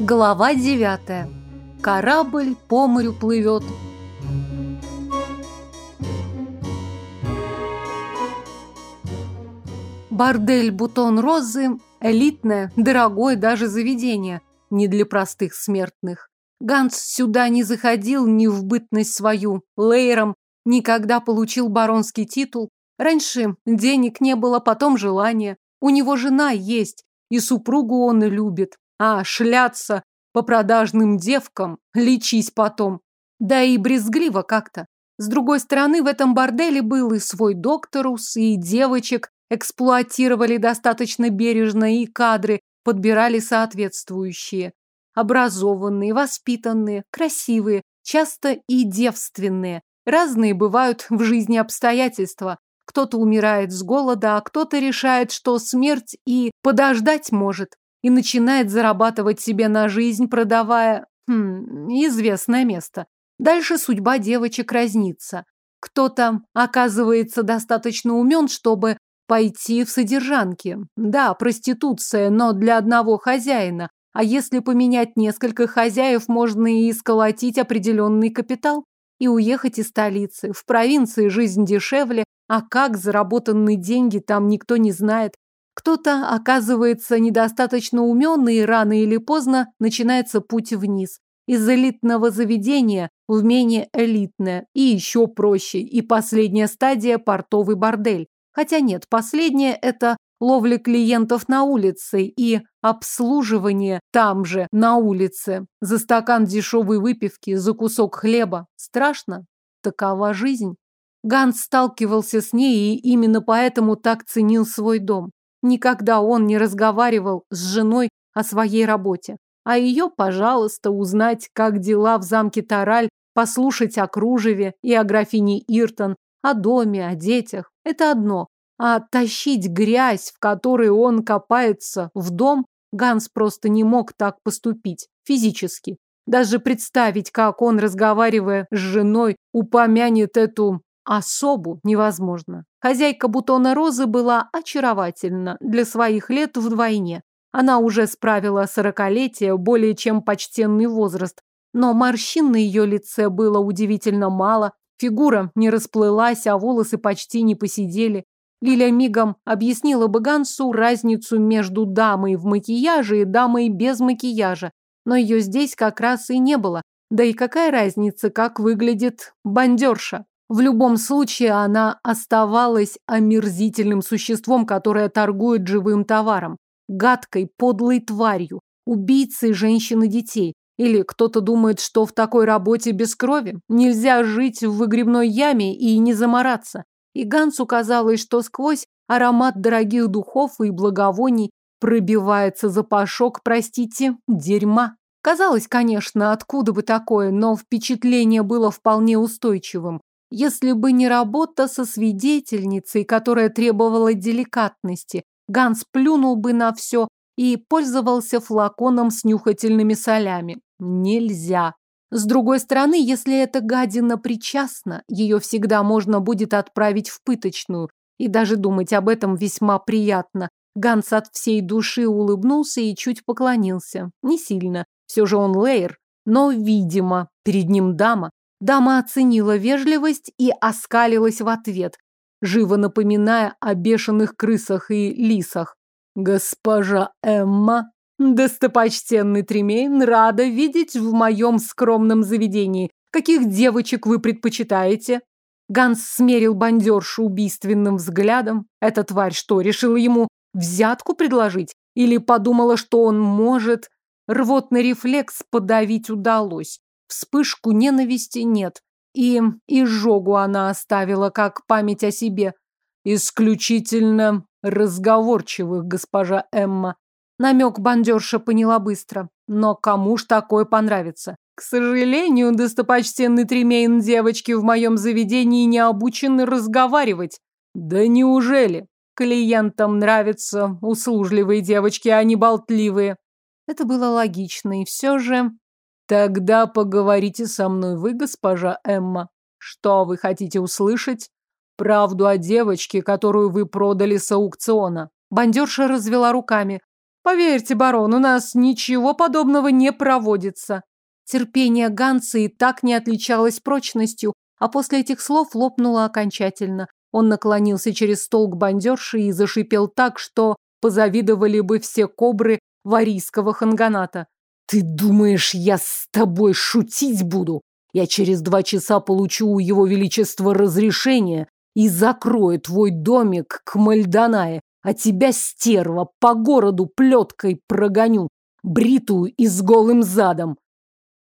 Глава девятая. Корабль по морю плывет. Бордель «Бутон Розы» – элитное, дорогое даже заведение, не для простых смертных. Ганс сюда не заходил ни в бытность свою, лейером, никогда получил баронский титул. Раньше денег не было, потом желания. У него жена есть, и супругу он любит. А шляться по продажным девкам, лечись потом. Да и брезгливо как-то. С другой стороны, в этом борделе был и свой докторус, и девочек эксплуатировали достаточно бережно, и кадры подбирали соответствующие. Образованные, воспитанные, красивые, часто и девственные. Разные бывают в жизни обстоятельства. Кто-то умирает с голода, а кто-то решает, что смерть и подождать может и начинает зарабатывать себе на жизнь, продавая хм, известное место. Дальше судьба девочек разнится. Кто-то оказывается достаточно умен, чтобы пойти в содержанки. Да, проституция, но для одного хозяина. А если поменять несколько хозяев, можно и сколотить определенный капитал и уехать из столицы. В провинции жизнь дешевле, а как заработанные деньги там никто не знает. Кто-то оказывается недостаточно умен, и рано или поздно начинается путь вниз. Из элитного заведения в менее элитное, и еще проще, и последняя стадия – портовый бордель. Хотя нет, последнее – это ловля клиентов на улице и обслуживание там же, на улице. За стакан дешевой выпивки, за кусок хлеба. Страшно? Такова жизнь. Ганс сталкивался с ней и именно поэтому так ценил свой дом. Никогда он не разговаривал с женой о своей работе. А ее, пожалуйста, узнать, как дела в замке Тараль, послушать о кружеве и о графине Иртон, о доме, о детях. Это одно. А тащить грязь, в которой он копается, в дом, Ганс просто не мог так поступить. Физически. Даже представить, как он, разговаривая с женой, упомянет эту особу, невозможно. Хозяйка бутона розы была очаровательна для своих лет вдвойне. Она уже справила сорокалетие, более чем почтенный возраст, но морщин на ее лице было удивительно мало, фигура не расплылась, а волосы почти не посидели. Лиля мигом объяснила бы Гансу разницу между дамой в макияже и дамой без макияжа, но ее здесь как раз и не было. Да и какая разница, как выглядит бандерша? В любом случае она оставалась омерзительным существом, которое торгует живым товаром, гадкой, подлой тварью, убийцей женщин и детей. Или кто-то думает, что в такой работе без крови нельзя жить в выгребной яме и не замораться. И Гансу казалось, что сквозь аромат дорогих духов и благовоний пробивается запашок, простите, дерьма. Казалось, конечно, откуда бы такое, но впечатление было вполне устойчивым. Если бы не работа со свидетельницей, которая требовала деликатности, Ганс плюнул бы на все и пользовался флаконом с нюхательными солями. Нельзя. С другой стороны, если эта гадина причастна, ее всегда можно будет отправить в пыточную. И даже думать об этом весьма приятно. Ганс от всей души улыбнулся и чуть поклонился. Не сильно. Все же он лейер. Но, видимо, перед ним дама. Дама оценила вежливость и оскалилась в ответ, живо напоминая о бешеных крысах и лисах. «Госпожа Эмма, достопочтенный Тремейн, рада видеть в моем скромном заведении. Каких девочек вы предпочитаете?» Ганс смерил бандершу убийственным взглядом. Эта тварь что, решила ему взятку предложить? Или подумала, что он может? Рвотный рефлекс подавить удалось. Вспышку ненависти нет. И изжогу она оставила, как память о себе. Исключительно разговорчивых, госпожа Эмма. Намек бандерша поняла быстро. Но кому ж такое понравится? К сожалению, достопочтенный Тремейн девочки в моем заведении не обучены разговаривать. Да неужели? Клиентам нравятся услужливые девочки, а не болтливые. Это было логично, и все же Тогда поговорите со мной вы, госпожа Эмма. Что вы хотите услышать? Правду о девочке, которую вы продали с аукциона. Бандерша развела руками. Поверьте, барон, у нас ничего подобного не проводится. Терпение Ганса и так не отличалось прочностью, а после этих слов лопнуло окончательно. Он наклонился через стол к бандерше и зашипел так, что позавидовали бы все кобры варийского ханганата. «Ты думаешь, я с тобой шутить буду? Я через два часа получу у его величества разрешение и закрою твой домик к Мальдонае, а тебя, стерва, по городу плеткой прогоню, бритую и с голым задом».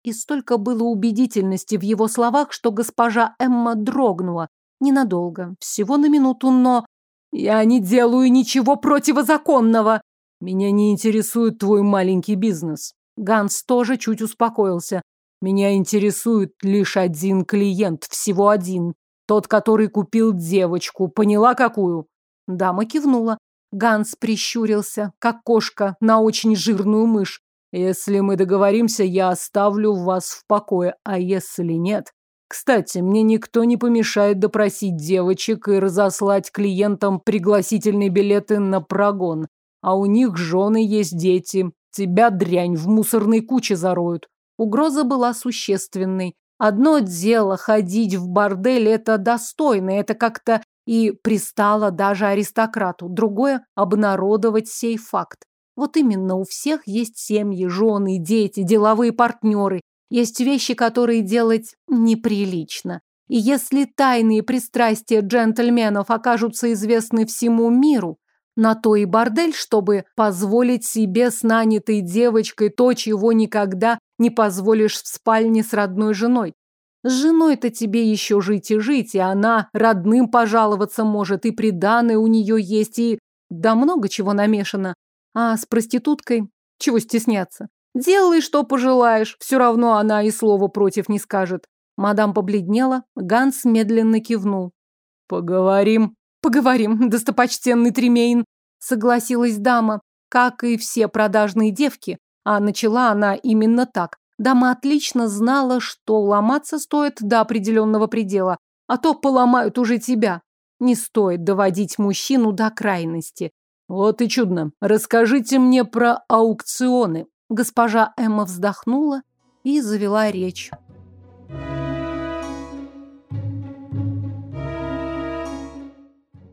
И столько было убедительности в его словах, что госпожа Эмма дрогнула. Ненадолго, всего на минуту, но... «Я не делаю ничего противозаконного!» «Меня не интересует твой маленький бизнес». Ганс тоже чуть успокоился. «Меня интересует лишь один клиент, всего один. Тот, который купил девочку. Поняла, какую?» Дама кивнула. Ганс прищурился, как кошка на очень жирную мышь. Если мы договоримся, я оставлю вас в покое, а если нет... Кстати, мне никто не помешает допросить девочек и разослать клиентам пригласительные билеты на прогон. А у них жены есть дети. Тебя дрянь в мусорной куче зароют. Угроза была существенной. Одно дело ходить в бордель, это достойно, это как-то и пристало даже аристократу. Другое – обнародовать сей факт. Вот именно у всех есть семьи, жены, дети, деловые партнеры. Есть вещи, которые делать неприлично. И если тайные пристрастия джентльменов окажутся известны всему миру, на то и бордель, чтобы позволить себе с нанятой девочкой то, чего никогда не позволишь в спальне с родной женой. С женой-то тебе еще жить и жить, и она родным пожаловаться может, и приданое у нее есть, и да много чего намешано. А с проституткой чего стесняться? Делай, что пожелаешь, все равно она и слова против не скажет. Мадам побледнела, Ганс медленно кивнул. Поговорим. Поговорим, достопочтенный Тремейн, согласилась дама, как и все продажные девки. А начала она именно так. Дама отлично знала, что ломаться стоит до определенного предела, а то поломают уже тебя. Не стоит доводить мужчину до крайности. Вот и чудно. Расскажите мне про аукционы. Госпожа Эмма вздохнула и завела речь.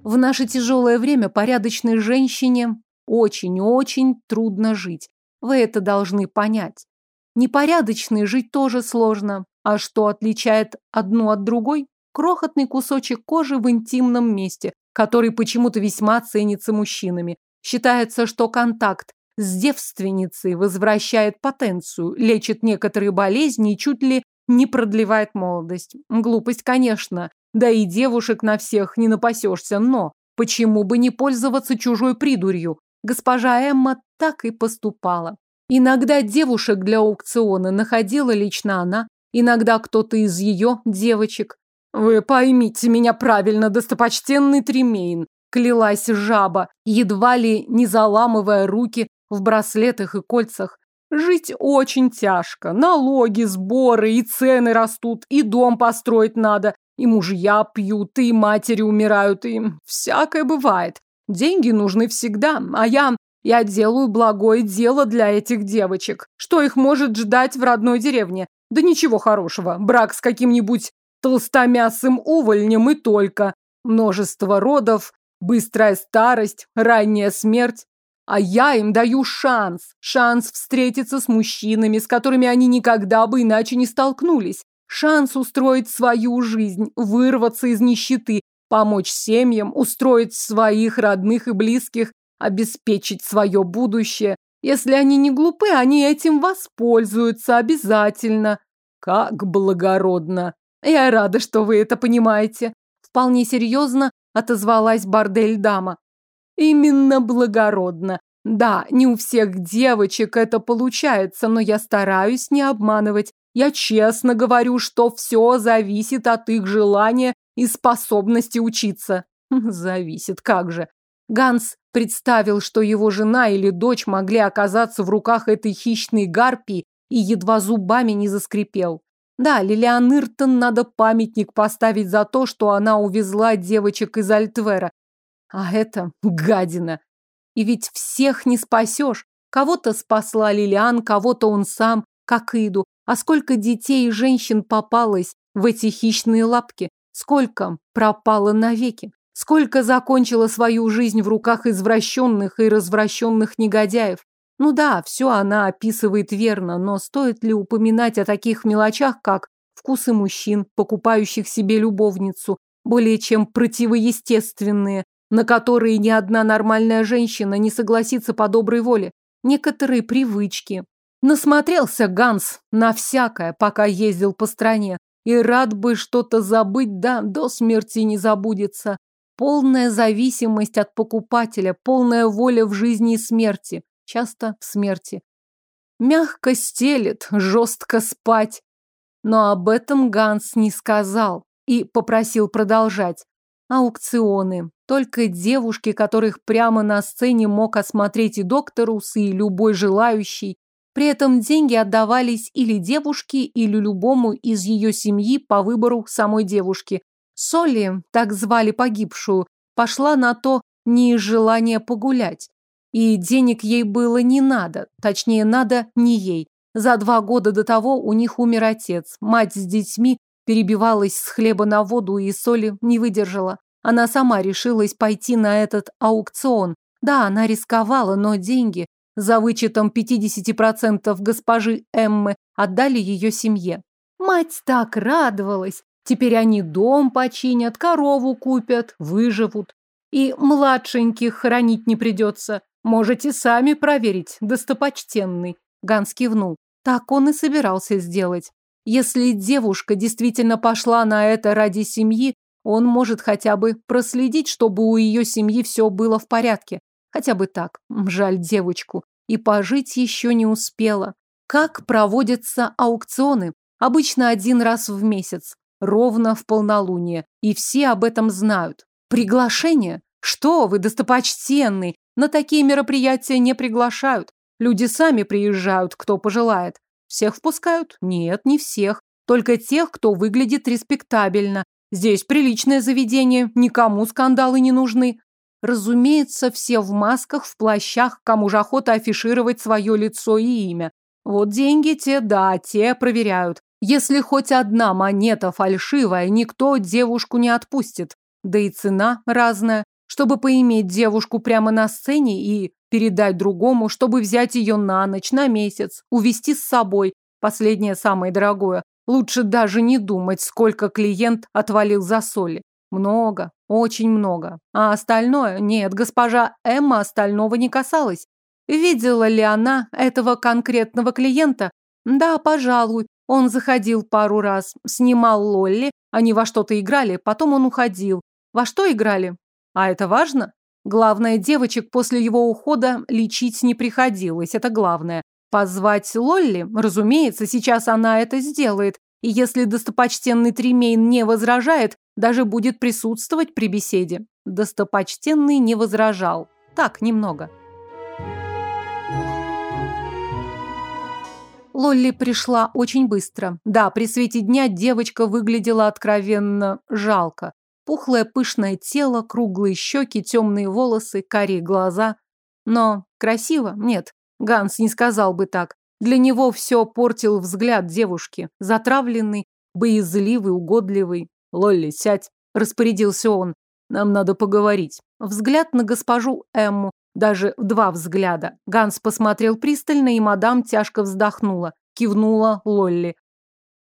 В наше тяжелое время порядочной женщине очень-очень трудно жить. Вы это должны понять. Непорядочной жить тоже сложно. А что отличает одну от другой? Крохотный кусочек кожи в интимном месте, который почему-то весьма ценится мужчинами. Считается, что контакт с девственницей возвращает потенцию, лечит некоторые болезни и чуть ли не продлевает молодость. Глупость, конечно, да и девушек на всех не напасешься, но почему бы не пользоваться чужой придурью? Госпожа Эмма так и поступала. Иногда девушек для аукциона находила лично она, иногда кто-то из ее девочек. Вы поймите меня правильно, достопочтенный Тремейн, клялась жаба, едва ли не заламывая руки в браслетах и кольцах. Жить очень тяжко. Налоги, сборы и цены растут, и дом построить надо, и мужья пьют, и матери умирают, и всякое бывает. Деньги нужны всегда, а я... Я делаю благое дело для этих девочек. Что их может ждать в родной деревне? Да ничего хорошего. Брак с каким-нибудь толстомясым увольнем и только. Множество родов, быстрая старость, ранняя смерть. А я им даю шанс. Шанс встретиться с мужчинами, с которыми они никогда бы иначе не столкнулись. Шанс устроить свою жизнь, вырваться из нищеты, помочь семьям, устроить своих родных и близких, обеспечить свое будущее. Если они не глупы, они этим воспользуются обязательно. Как благородно. Я рада, что вы это понимаете. Вполне серьезно отозвалась бордель-дама. Именно благородно. Да, не у всех девочек это получается, но я стараюсь не обманывать. Я честно говорю, что все зависит от их желания и способности учиться. Зависит, как же. Ганс представил, что его жена или дочь могли оказаться в руках этой хищной гарпии и едва зубами не заскрипел. Да, Лилиан Иртон надо памятник поставить за то, что она увезла девочек из Альтвера. А это гадина. И ведь всех не спасешь. Кого-то спасла Лилиан, кого-то он сам, как Иду. А сколько детей и женщин попалось в эти хищные лапки? Сколько пропало навеки? Сколько закончила свою жизнь в руках извращенных и развращенных негодяев? Ну да, все она описывает верно, но стоит ли упоминать о таких мелочах, как вкусы мужчин, покупающих себе любовницу, более чем противоестественные, на которые ни одна нормальная женщина не согласится по доброй воле, некоторые привычки, Насмотрелся Ганс на всякое, пока ездил по стране, и рад бы что-то забыть, да до смерти не забудется. Полная зависимость от покупателя, полная воля в жизни и смерти, часто в смерти. Мягко стелет, жестко спать. Но об этом Ганс не сказал и попросил продолжать. Аукционы. Только девушки, которых прямо на сцене мог осмотреть и доктор Усы, и любой желающий. При этом деньги отдавались или девушке, или любому из ее семьи по выбору самой девушки. Соли, так звали погибшую, пошла на то не из желания погулять. И денег ей было не надо, точнее, надо не ей. За два года до того у них умер отец. Мать с детьми перебивалась с хлеба на воду и соли не выдержала. Она сама решилась пойти на этот аукцион. Да, она рисковала, но деньги за вычетом 50% госпожи Эммы, отдали ее семье. Мать так радовалась. Теперь они дом починят, корову купят, выживут. И младшеньких хранить не придется. Можете сами проверить, достопочтенный. Ганс кивнул. Так он и собирался сделать. Если девушка действительно пошла на это ради семьи, он может хотя бы проследить, чтобы у ее семьи все было в порядке. Хотя бы так. Жаль девочку. И пожить еще не успела. Как проводятся аукционы? Обычно один раз в месяц. Ровно в полнолуние. И все об этом знают. Приглашение? Что вы, достопочтенный? На такие мероприятия не приглашают. Люди сами приезжают, кто пожелает. Всех впускают? Нет, не всех. Только тех, кто выглядит респектабельно. Здесь приличное заведение, никому скандалы не нужны. Разумеется, все в масках, в плащах, кому же охота афишировать свое лицо и имя. Вот деньги те, да, те проверяют. Если хоть одна монета фальшивая, никто девушку не отпустит. Да и цена разная. Чтобы поиметь девушку прямо на сцене и передать другому, чтобы взять ее на ночь, на месяц, увести с собой. Последнее самое дорогое. Лучше даже не думать, сколько клиент отвалил за соли. Много, очень много. А остальное? Нет, госпожа Эмма остального не касалась. Видела ли она этого конкретного клиента? Да, пожалуй. Он заходил пару раз, снимал Лолли, они во что-то играли, потом он уходил. Во что играли? А это важно? Главное, девочек после его ухода лечить не приходилось, это главное. Позвать Лолли? Разумеется, сейчас она это сделает. И если достопочтенный Тремейн не возражает, даже будет присутствовать при беседе. Достопочтенный не возражал. Так, немного. Лолли пришла очень быстро. Да, при свете дня девочка выглядела откровенно жалко. Пухлое пышное тело, круглые щеки, темные волосы, карие глаза. Но красиво? Нет, Ганс не сказал бы так. Для него все портил взгляд девушки. Затравленный, боязливый, угодливый. «Лолли, сядь», – распорядился он. «Нам надо поговорить». Взгляд на госпожу Эмму, даже два взгляда. Ганс посмотрел пристально, и мадам тяжко вздохнула. Кивнула Лолли.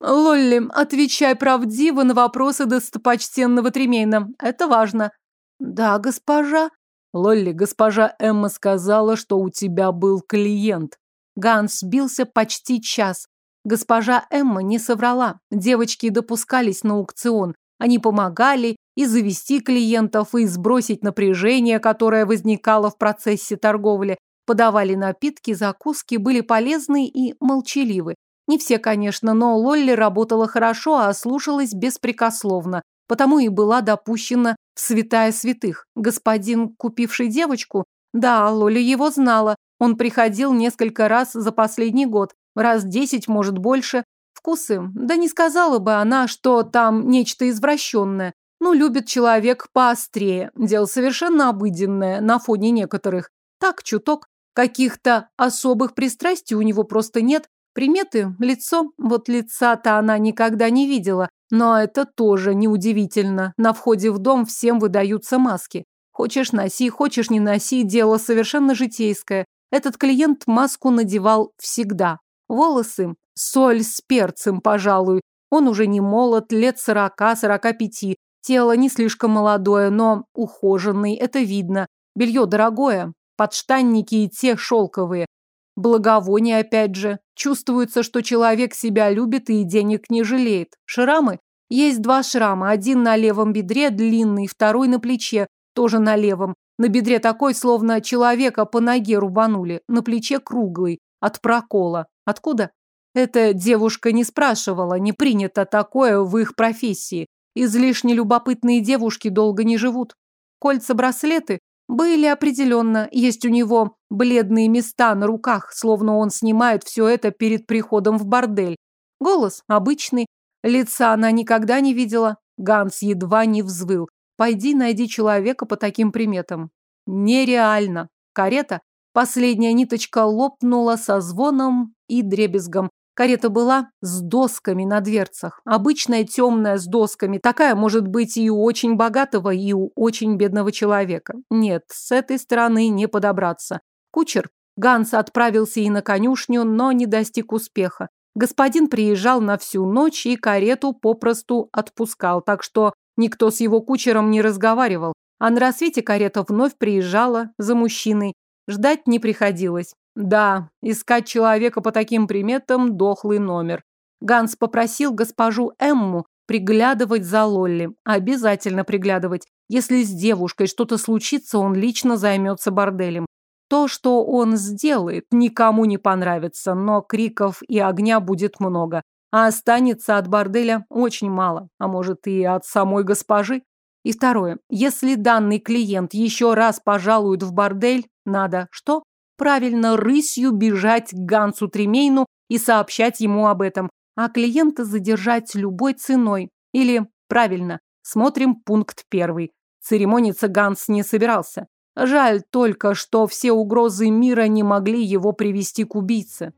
«Лолли, отвечай правдиво на вопросы достопочтенного Тремейна. Это важно». «Да, госпожа». «Лолли, госпожа Эмма сказала, что у тебя был клиент». Ганс бился почти час. Госпожа Эмма не соврала. Девочки допускались на аукцион. Они помогали и завести клиентов, и сбросить напряжение, которое возникало в процессе торговли. Подавали напитки, закуски, были полезны и молчаливы. Не все, конечно, но Лолли работала хорошо, а слушалась беспрекословно, потому и была допущена в святая святых. Господин, купивший девочку, да, Лолли его знала, он приходил несколько раз за последний год, раз десять, может, больше. Вкусы, да не сказала бы она, что там нечто извращенное. Ну, любит человек поострее. Дело совершенно обыденное на фоне некоторых. Так, чуток. Каких-то особых пристрастий у него просто нет. Приметы, лицо, вот лица-то она никогда не видела, но это тоже неудивительно. На входе в дом всем выдаются маски. Хочешь носи, хочешь не носи, дело совершенно житейское. Этот клиент маску надевал всегда. Волосы – соль с перцем, пожалуй. Он уже не молод, лет сорока-сорока пяти. Тело не слишком молодое, но ухоженный, это видно. Белье дорогое, подштанники и те шелковые. Благовоние опять же. Чувствуется, что человек себя любит и денег не жалеет. Шрамы? Есть два шрама. Один на левом бедре длинный, второй на плече тоже на левом. На бедре такой, словно человека по ноге рубанули. На плече круглый, от прокола. Откуда? Эта девушка не спрашивала, не принято такое в их профессии. Излишне любопытные девушки долго не живут. Кольца-браслеты были определенно. Есть у него бледные места на руках, словно он снимает все это перед приходом в бордель. Голос обычный. Лица она никогда не видела. Ганс едва не взвыл. Пойди найди человека по таким приметам. Нереально. Карета, последняя ниточка лопнула со звоном и дребезгом. Карета была с досками на дверцах. Обычная темная с досками. Такая может быть и у очень богатого, и у очень бедного человека. Нет, с этой стороны не подобраться. Кучер Ганс отправился и на конюшню, но не достиг успеха. Господин приезжал на всю ночь и карету попросту отпускал, так что Никто с его кучером не разговаривал, а на рассвете карета вновь приезжала за мужчиной. Ждать не приходилось. Да, искать человека по таким приметам – дохлый номер. Ганс попросил госпожу Эмму приглядывать за Лолли. Обязательно приглядывать. Если с девушкой что-то случится, он лично займется борделем. То, что он сделает, никому не понравится, но криков и огня будет много а останется от борделя очень мало, а может и от самой госпожи. И второе, если данный клиент еще раз пожалует в бордель, надо что? Правильно, рысью бежать к Гансу Тремейну и сообщать ему об этом, а клиента задержать любой ценой. Или, правильно, смотрим пункт первый. Церемониться Ганс не собирался. Жаль только, что все угрозы мира не могли его привести к убийце.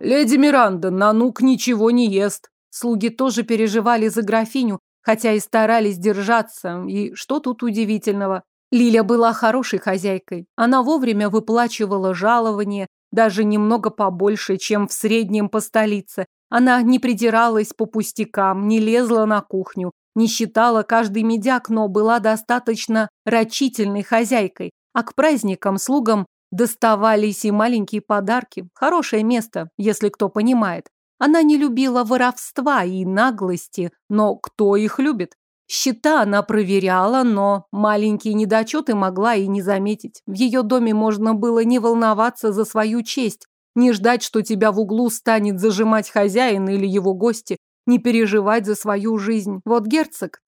«Леди Миранда, Нанук ничего не ест». Слуги тоже переживали за графиню, хотя и старались держаться. И что тут удивительного? Лиля была хорошей хозяйкой. Она вовремя выплачивала жалование, даже немного побольше, чем в среднем по столице. Она не придиралась по пустякам, не лезла на кухню, не считала каждый медяк, но была достаточно рачительной хозяйкой. А к праздникам слугам Доставались и маленькие подарки. Хорошее место, если кто понимает. Она не любила воровства и наглости, но кто их любит? Счета она проверяла, но маленькие недочеты могла и не заметить. В ее доме можно было не волноваться за свою честь, не ждать, что тебя в углу станет зажимать хозяин или его гости, не переживать за свою жизнь. Вот герцог,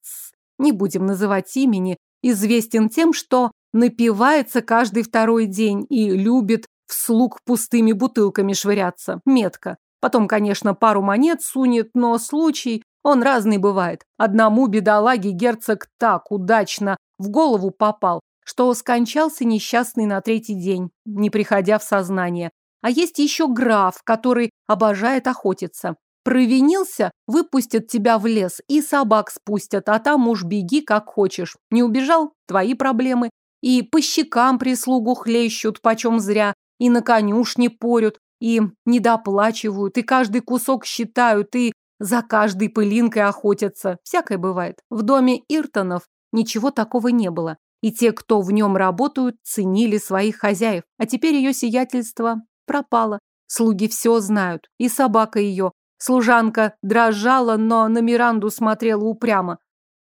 не будем называть имени, известен тем, что напивается каждый второй день и любит вслуг пустыми бутылками швыряться. Метко. Потом, конечно, пару монет сунет, но случай, он разный бывает. Одному бедолаге герцог так удачно в голову попал, что скончался несчастный на третий день, не приходя в сознание. А есть еще граф, который обожает охотиться. Провинился, выпустят тебя в лес и собак спустят, а там уж беги как хочешь. Не убежал – твои проблемы. И по щекам прислугу хлещут почем зря, и на конюшне порют, и недоплачивают, и каждый кусок считают, и за каждой пылинкой охотятся. Всякое бывает. В доме Иртонов ничего такого не было. И те, кто в нем работают, ценили своих хозяев. А теперь ее сиятельство пропало. Слуги все знают. И собака ее. Служанка дрожала, но на Миранду смотрела упрямо.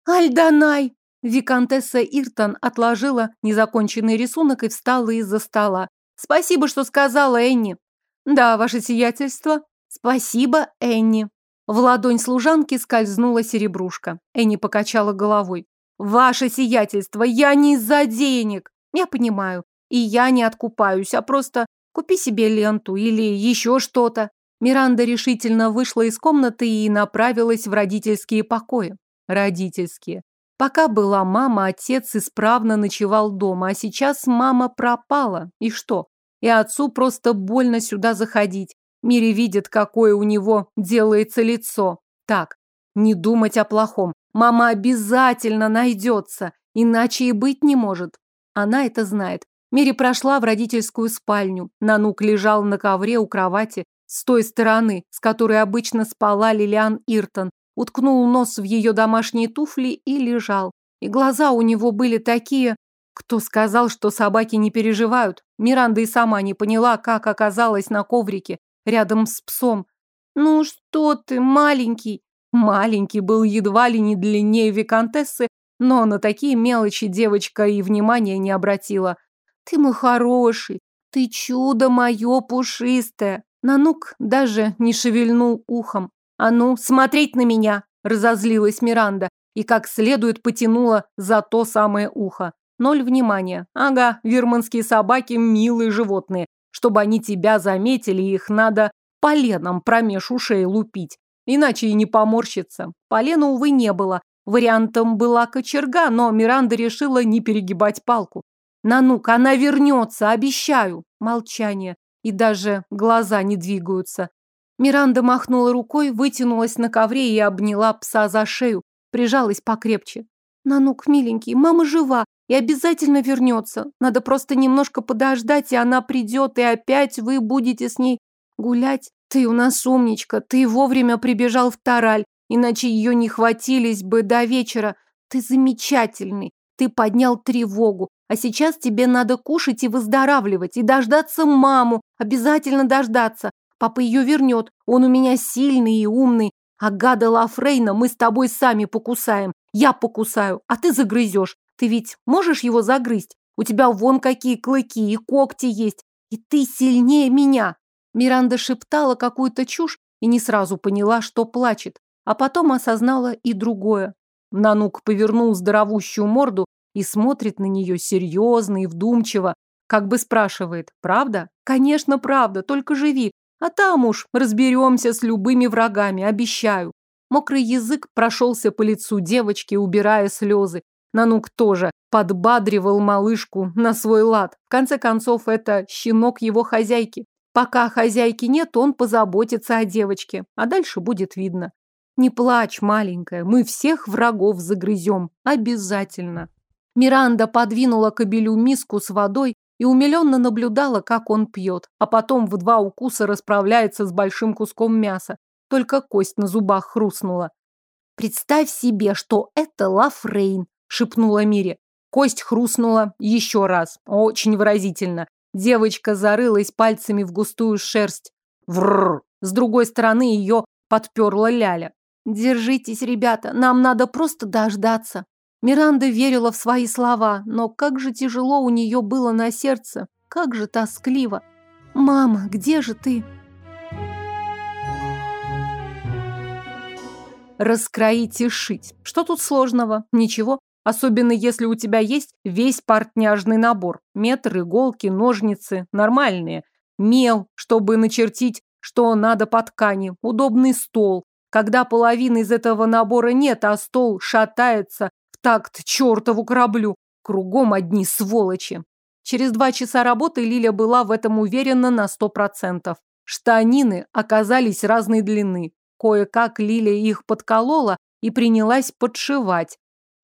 «Альданай!» Викантесса Иртон отложила незаконченный рисунок и встала из-за стола. «Спасибо, что сказала, Энни». «Да, ваше сиятельство». «Спасибо, Энни». В ладонь служанки скользнула серебрушка. Энни покачала головой. «Ваше сиятельство, я не из-за денег». «Я понимаю. И я не откупаюсь, а просто купи себе ленту или еще что-то». Миранда решительно вышла из комнаты и направилась в родительские покои. Родительские. Пока была мама, отец исправно ночевал дома, а сейчас мама пропала. И что? И отцу просто больно сюда заходить. Мире видит, какое у него делается лицо. Так, не думать о плохом. Мама обязательно найдется, иначе и быть не может. Она это знает. Мири прошла в родительскую спальню. Нанук лежал на ковре у кровати с той стороны, с которой обычно спала Лилиан Иртон. Уткнул нос в ее домашние туфли и лежал. И глаза у него были такие... Кто сказал, что собаки не переживают? Миранда и сама не поняла, как оказалась на коврике рядом с псом. «Ну что ты, маленький?» Маленький был едва ли не длиннее виконтессы, но на такие мелочи девочка и внимания не обратила. «Ты мой хороший, ты чудо мое пушистое!» Нанук даже не шевельнул ухом. «А ну, смотреть на меня!» – разозлилась Миранда и как следует потянула за то самое ухо. Ноль внимания. Ага, вирманские собаки – милые животные. Чтобы они тебя заметили, их надо поленом промеж ушей лупить. Иначе и не поморщится. Полена, увы, не было. Вариантом была кочерга, но Миранда решила не перегибать палку. «Нанук, она вернется, обещаю!» Молчание. И даже глаза не двигаются. Миранда махнула рукой, вытянулась на ковре и обняла пса за шею, прижалась покрепче. «Нанук, миленький, мама жива и обязательно вернется. Надо просто немножко подождать, и она придет, и опять вы будете с ней гулять. Ты у нас умничка, ты вовремя прибежал в Тараль, иначе ее не хватились бы до вечера. Ты замечательный, ты поднял тревогу, а сейчас тебе надо кушать и выздоравливать, и дождаться маму, обязательно дождаться. Папа ее вернет, он у меня сильный и умный, а гада Лафрейна мы с тобой сами покусаем. Я покусаю, а ты загрызешь. Ты ведь можешь его загрызть? У тебя вон какие клыки и когти есть, и ты сильнее меня. Миранда шептала какую-то чушь и не сразу поняла, что плачет, а потом осознала и другое. Нанук повернул здоровущую морду и смотрит на нее серьезно и вдумчиво, как бы спрашивает, правда? Конечно, правда, только живи, а там уж разберемся с любыми врагами, обещаю. Мокрый язык прошелся по лицу девочки, убирая слезы. Нанук тоже подбадривал малышку на свой лад. В конце концов, это щенок его хозяйки. Пока хозяйки нет, он позаботится о девочке, а дальше будет видно. Не плачь, маленькая, мы всех врагов загрызем. Обязательно. Миранда подвинула кобелю миску с водой и умиленно наблюдала, как он пьет, а потом в два укуса расправляется с большим куском мяса. Только кость на зубах хрустнула. «Представь себе, что это Лафрейн», — шепнула Мире. Кость хрустнула еще раз, очень выразительно, Девочка зарылась пальцами в густую шерсть. Врррр. С другой стороны ее подперла Ляля. «Держитесь, ребята, нам надо просто дождаться». Миранда верила в свои слова, но как же тяжело у нее было на сердце, как же тоскливо. «Мама, где же ты?» Раскроить и шить. Что тут сложного? Ничего. Особенно если у тебя есть весь портняжный набор. Метр, иголки, ножницы. Нормальные. Мел, чтобы начертить, что надо по ткани. Удобный стол. Когда половины из этого набора нет, а стол шатается в такт чертову кораблю. Кругом одни сволочи. Через два часа работы Лиля была в этом уверена на сто процентов. Штанины оказались разной длины. Кое-как Лиля их подколола и принялась подшивать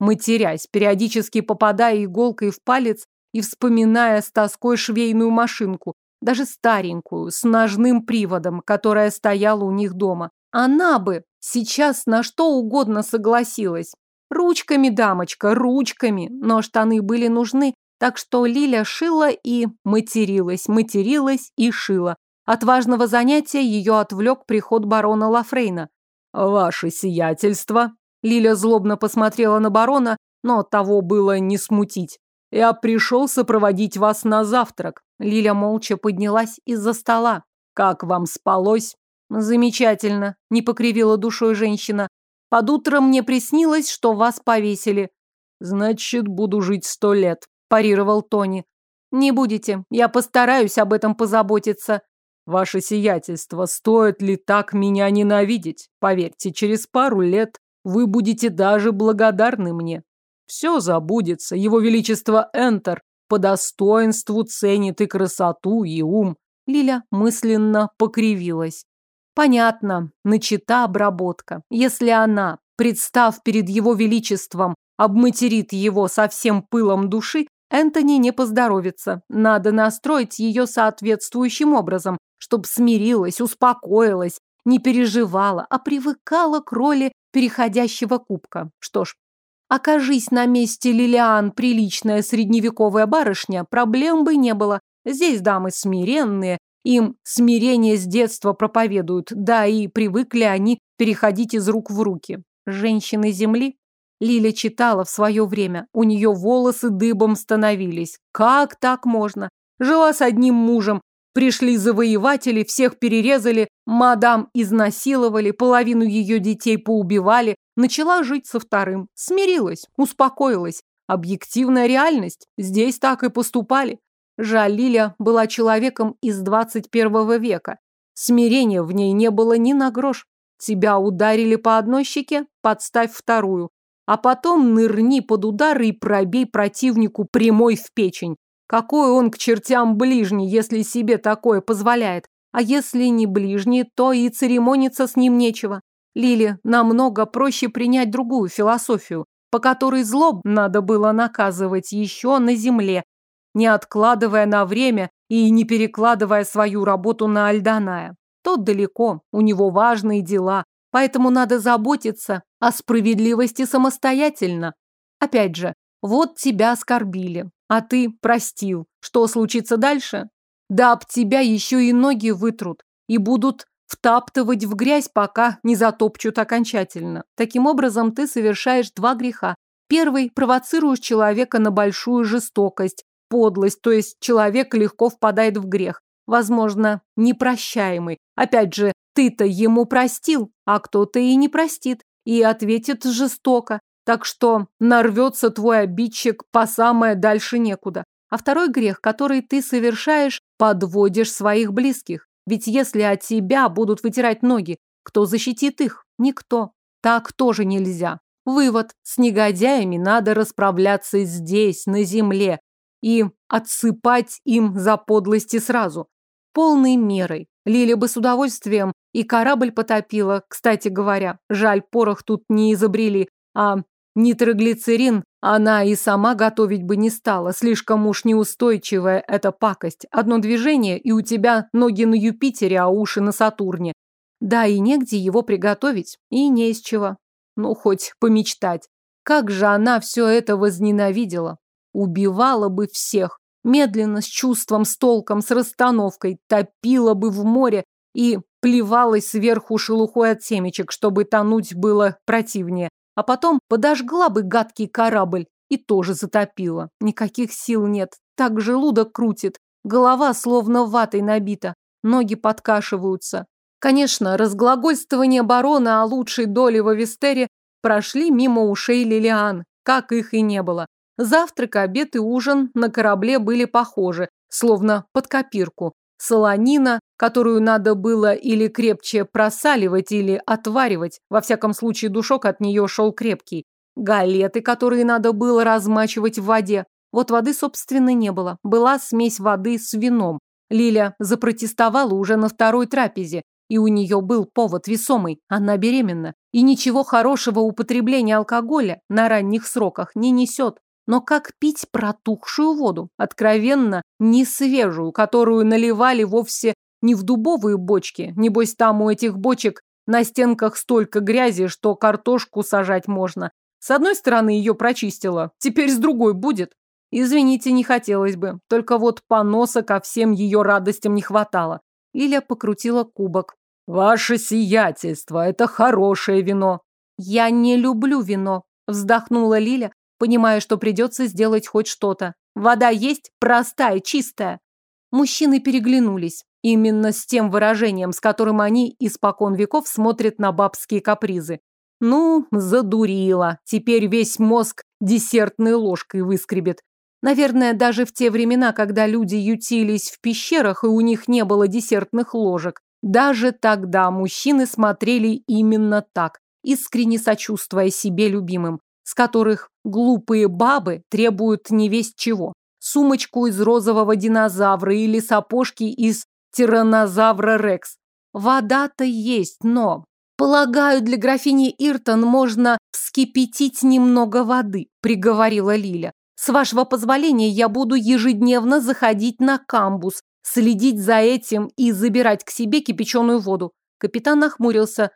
матерясь, периодически попадая иголкой в палец и вспоминая с тоской швейную машинку, даже старенькую, с ножным приводом, которая стояла у них дома. Она бы сейчас на что угодно согласилась. Ручками, дамочка, ручками, но штаны были нужны, так что Лиля шила и материлась, материлась и шила. От важного занятия ее отвлек приход барона Лафрейна. «Ваше сиятельство!» Лиля злобно посмотрела на барона, но того было не смутить. «Я пришел сопроводить вас на завтрак». Лиля молча поднялась из-за стола. «Как вам спалось?» «Замечательно», — не покривила душой женщина. «Под утро мне приснилось, что вас повесили». «Значит, буду жить сто лет», – парировал Тони. «Не будете. Я постараюсь об этом позаботиться». «Ваше сиятельство, стоит ли так меня ненавидеть? Поверьте, через пару лет вы будете даже благодарны мне. Все забудется. Его Величество Энтер по достоинству ценит и красоту, и ум. Лиля мысленно покривилась. Понятно, начата обработка. Если она, представ перед его величеством, обматерит его со всем пылом души, Энтони не поздоровится. Надо настроить ее соответствующим образом, чтобы смирилась, успокоилась, не переживала, а привыкала к роли переходящего кубка. Что ж, окажись на месте Лилиан приличная средневековая барышня, проблем бы не было. Здесь дамы смиренные, им смирение с детства проповедуют, да и привыкли они переходить из рук в руки. Женщины земли? Лиля читала в свое время. У нее волосы дыбом становились. Как так можно? Жила с одним мужем. Пришли завоеватели, всех перерезали, мадам изнасиловали, половину ее детей поубивали. Начала жить со вторым. Смирилась, успокоилась. Объективная реальность. Здесь так и поступали. Жаль, Лиля была человеком из 21 века. Смирения в ней не было ни на грош. Тебя ударили по одной щеке, подставь вторую. А потом нырни под удар и пробей противнику прямой в печень. Какой он к чертям ближний, если себе такое позволяет? А если не ближний, то и церемониться с ним нечего. Лили, намного проще принять другую философию, по которой злоб надо было наказывать еще на земле, не откладывая на время и не перекладывая свою работу на Альданая. Тот далеко, у него важные дела, поэтому надо заботиться о справедливости самостоятельно. Опять же, вот тебя оскорбили, а ты простил. Что случится дальше? Да об тебя еще и ноги вытрут и будут втаптывать в грязь, пока не затопчут окончательно. Таким образом, ты совершаешь два греха. Первый – провоцируешь человека на большую жестокость, подлость, то есть человек легко впадает в грех. Возможно, непрощаемый. Опять же, ты-то ему простил, а кто-то и не простит, и ответит жестоко. Так что нарвется твой обидчик по самое дальше некуда. А второй грех, который ты совершаешь, подводишь своих близких. Ведь если от тебя будут вытирать ноги, кто защитит их? Никто. Так тоже нельзя. Вывод. С негодяями надо расправляться здесь, на земле, и отсыпать им за подлости сразу. Полной мерой. Лиля бы с удовольствием и корабль потопила, кстати говоря. Жаль, порох тут не изобрели, а нитроглицерин она и сама готовить бы не стала. Слишком уж неустойчивая эта пакость. Одно движение, и у тебя ноги на Юпитере, а уши на Сатурне. Да, и негде его приготовить, и не из чего. Ну, хоть помечтать. Как же она все это возненавидела. Убивала бы всех. Медленно, с чувством, с толком, с расстановкой. Топила бы в море и плевалась сверху шелухой от семечек, чтобы тонуть было противнее. А потом подожгла бы гадкий корабль и тоже затопила. Никаких сил нет. Так желудок крутит. Голова словно ватой набита. Ноги подкашиваются. Конечно, разглагольствование барона о лучшей доле в Авестере прошли мимо ушей Лилиан, как их и не было. Завтрак, обед и ужин на корабле были похожи, словно под копирку. Солонина, которую надо было или крепче просаливать, или отваривать. Во всяком случае, душок от нее шел крепкий. Галеты, которые надо было размачивать в воде. Вот воды, собственно, не было. Была смесь воды с вином. Лиля запротестовала уже на второй трапезе, и у нее был повод весомый. Она беременна. И ничего хорошего употребления алкоголя на ранних сроках не несет. Но как пить протухшую воду? Откровенно, не свежую, которую наливали вовсе не в дубовые бочки. Небось, там у этих бочек на стенках столько грязи, что картошку сажать можно. С одной стороны ее прочистила, теперь с другой будет. Извините, не хотелось бы. Только вот поноса ко всем ее радостям не хватало. Лиля покрутила кубок. «Ваше сиятельство, это хорошее вино». «Я не люблю вино», вздохнула Лиля, понимая, что придется сделать хоть что-то. Вода есть, простая, чистая. Мужчины переглянулись. Именно с тем выражением, с которым они испокон веков смотрят на бабские капризы. Ну, задурила. Теперь весь мозг десертной ложкой выскребет. Наверное, даже в те времена, когда люди ютились в пещерах и у них не было десертных ложек, даже тогда мужчины смотрели именно так, искренне сочувствуя себе любимым. С которых глупые бабы требуют не весть чего. Сумочку из розового динозавра или сапожки из тиранозавра Рекс. Вода-то есть, но... Полагаю, для графини Иртон можно вскипятить немного воды, приговорила Лиля. С вашего позволения я буду ежедневно заходить на камбус, следить за этим и забирать к себе кипяченую воду. Капитан нахмурился.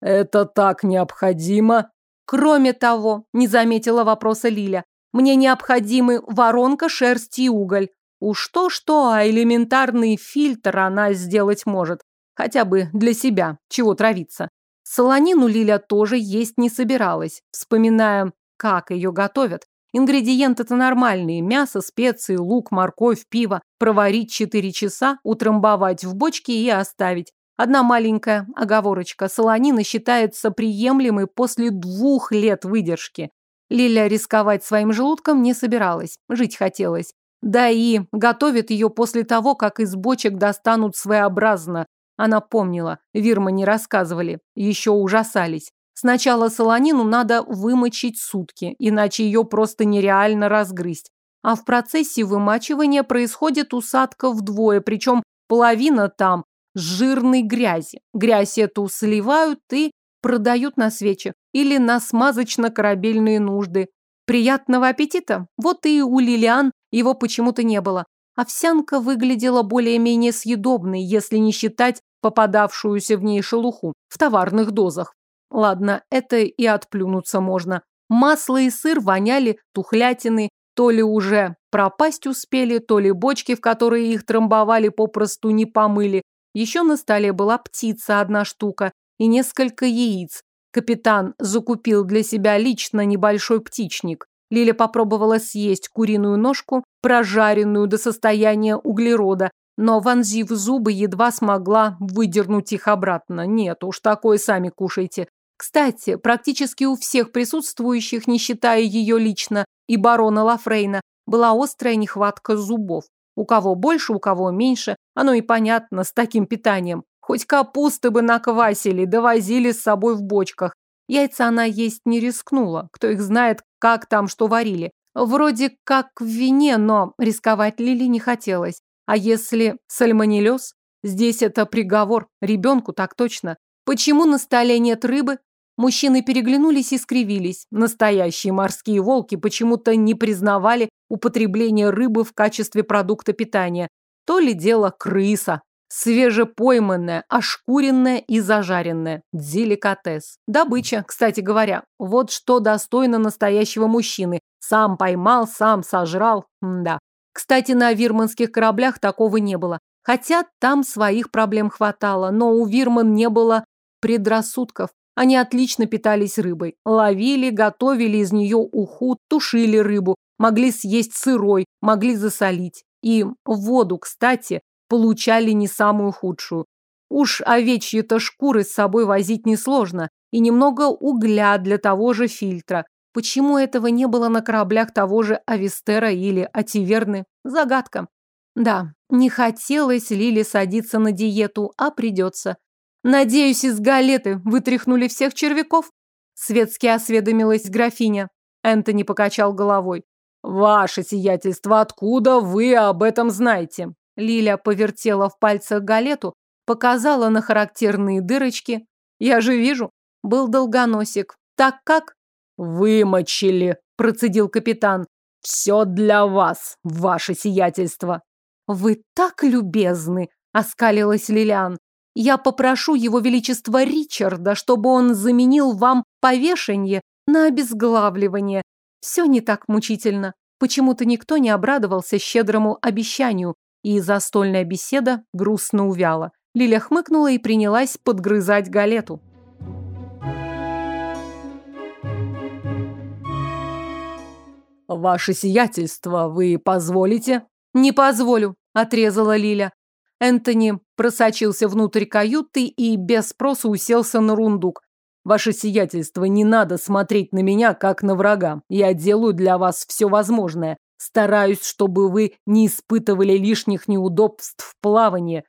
Это так необходимо. Кроме того, не заметила вопроса Лиля, мне необходимы воронка, шерсть и уголь. Уж то-что, а элементарный фильтр она сделать может. Хотя бы для себя, чего травиться. Солонину Лиля тоже есть не собиралась, вспоминая, как ее готовят. Ингредиенты-то нормальные. Мясо, специи, лук, морковь, пиво. Проварить 4 часа, утрамбовать в бочке и оставить. Одна маленькая оговорочка. Солонина считается приемлемой после двух лет выдержки. Лиля рисковать своим желудком не собиралась. Жить хотелось. Да и готовят ее после того, как из бочек достанут своеобразно. Она помнила. Вирма не рассказывали. Еще ужасались. Сначала солонину надо вымочить сутки, иначе ее просто нереально разгрызть. А в процессе вымачивания происходит усадка вдвое, причем половина там жирной грязи. Грязь эту сливают и продают на свечи или на смазочно-корабельные нужды. Приятного аппетита! Вот и у Лилиан его почему-то не было. Овсянка выглядела более-менее съедобной, если не считать попадавшуюся в ней шелуху в товарных дозах. Ладно, это и отплюнуться можно. Масло и сыр воняли тухлятины, то ли уже пропасть успели, то ли бочки, в которые их трамбовали, попросту не помыли. Еще на столе была птица одна штука и несколько яиц. Капитан закупил для себя лично небольшой птичник. Лиля попробовала съесть куриную ножку, прожаренную до состояния углерода, но, вонзив зубы, едва смогла выдернуть их обратно. Нет, уж такое сами кушайте. Кстати, практически у всех присутствующих, не считая ее лично, и барона Лафрейна, была острая нехватка зубов. У кого больше, у кого меньше, оно и понятно с таким питанием. Хоть капусты бы наквасили, довозили с собой в бочках. Яйца она есть не рискнула. Кто их знает, как там что варили. Вроде как в вине, но рисковать Лили не хотелось. А если сальмонеллез? Здесь это приговор. Ребенку так точно. Почему на столе нет рыбы? Мужчины переглянулись и скривились. Настоящие морские волки почему-то не признавали употребление рыбы в качестве продукта питания. То ли дело крыса. Свежепойманная, ошкуренная и зажаренная. Деликатес. Добыча, кстати говоря. Вот что достойно настоящего мужчины. Сам поймал, сам сожрал. М да. Кстати, на вирманских кораблях такого не было. Хотя там своих проблем хватало, но у вирман не было предрассудков. Они отлично питались рыбой. Ловили, готовили из нее уху, тушили рыбу, могли съесть сырой, могли засолить. И воду, кстати, получали не самую худшую. Уж овечьи-то шкуры с собой возить несложно. И немного угля для того же фильтра. Почему этого не было на кораблях того же Авестера или Ативерны? Загадка. Да, не хотелось Лили садиться на диету, а придется. Надеюсь, из галеты вытряхнули всех червяков? Светски осведомилась графиня. Энтони покачал головой. Ваше сиятельство, откуда вы об этом знаете? Лиля повертела в пальцах галету, показала на характерные дырочки. Я же вижу, был долгоносик. Так как? Вымочили, процедил капитан. Все для вас, ваше сиятельство. Вы так любезны, оскалилась Лилиан. Я попрошу его величество Ричарда, чтобы он заменил вам повешение на обезглавливание. Все не так мучительно. Почему-то никто не обрадовался щедрому обещанию, и застольная беседа грустно увяла. Лиля хмыкнула и принялась подгрызать галету. «Ваше сиятельство, вы позволите?» «Не позволю», — отрезала Лиля. Энтони просочился внутрь каюты и без спроса уселся на рундук. Ваше сиятельство, не надо смотреть на меня, как на врага. Я делаю для вас все возможное. Стараюсь, чтобы вы не испытывали лишних неудобств в плавании.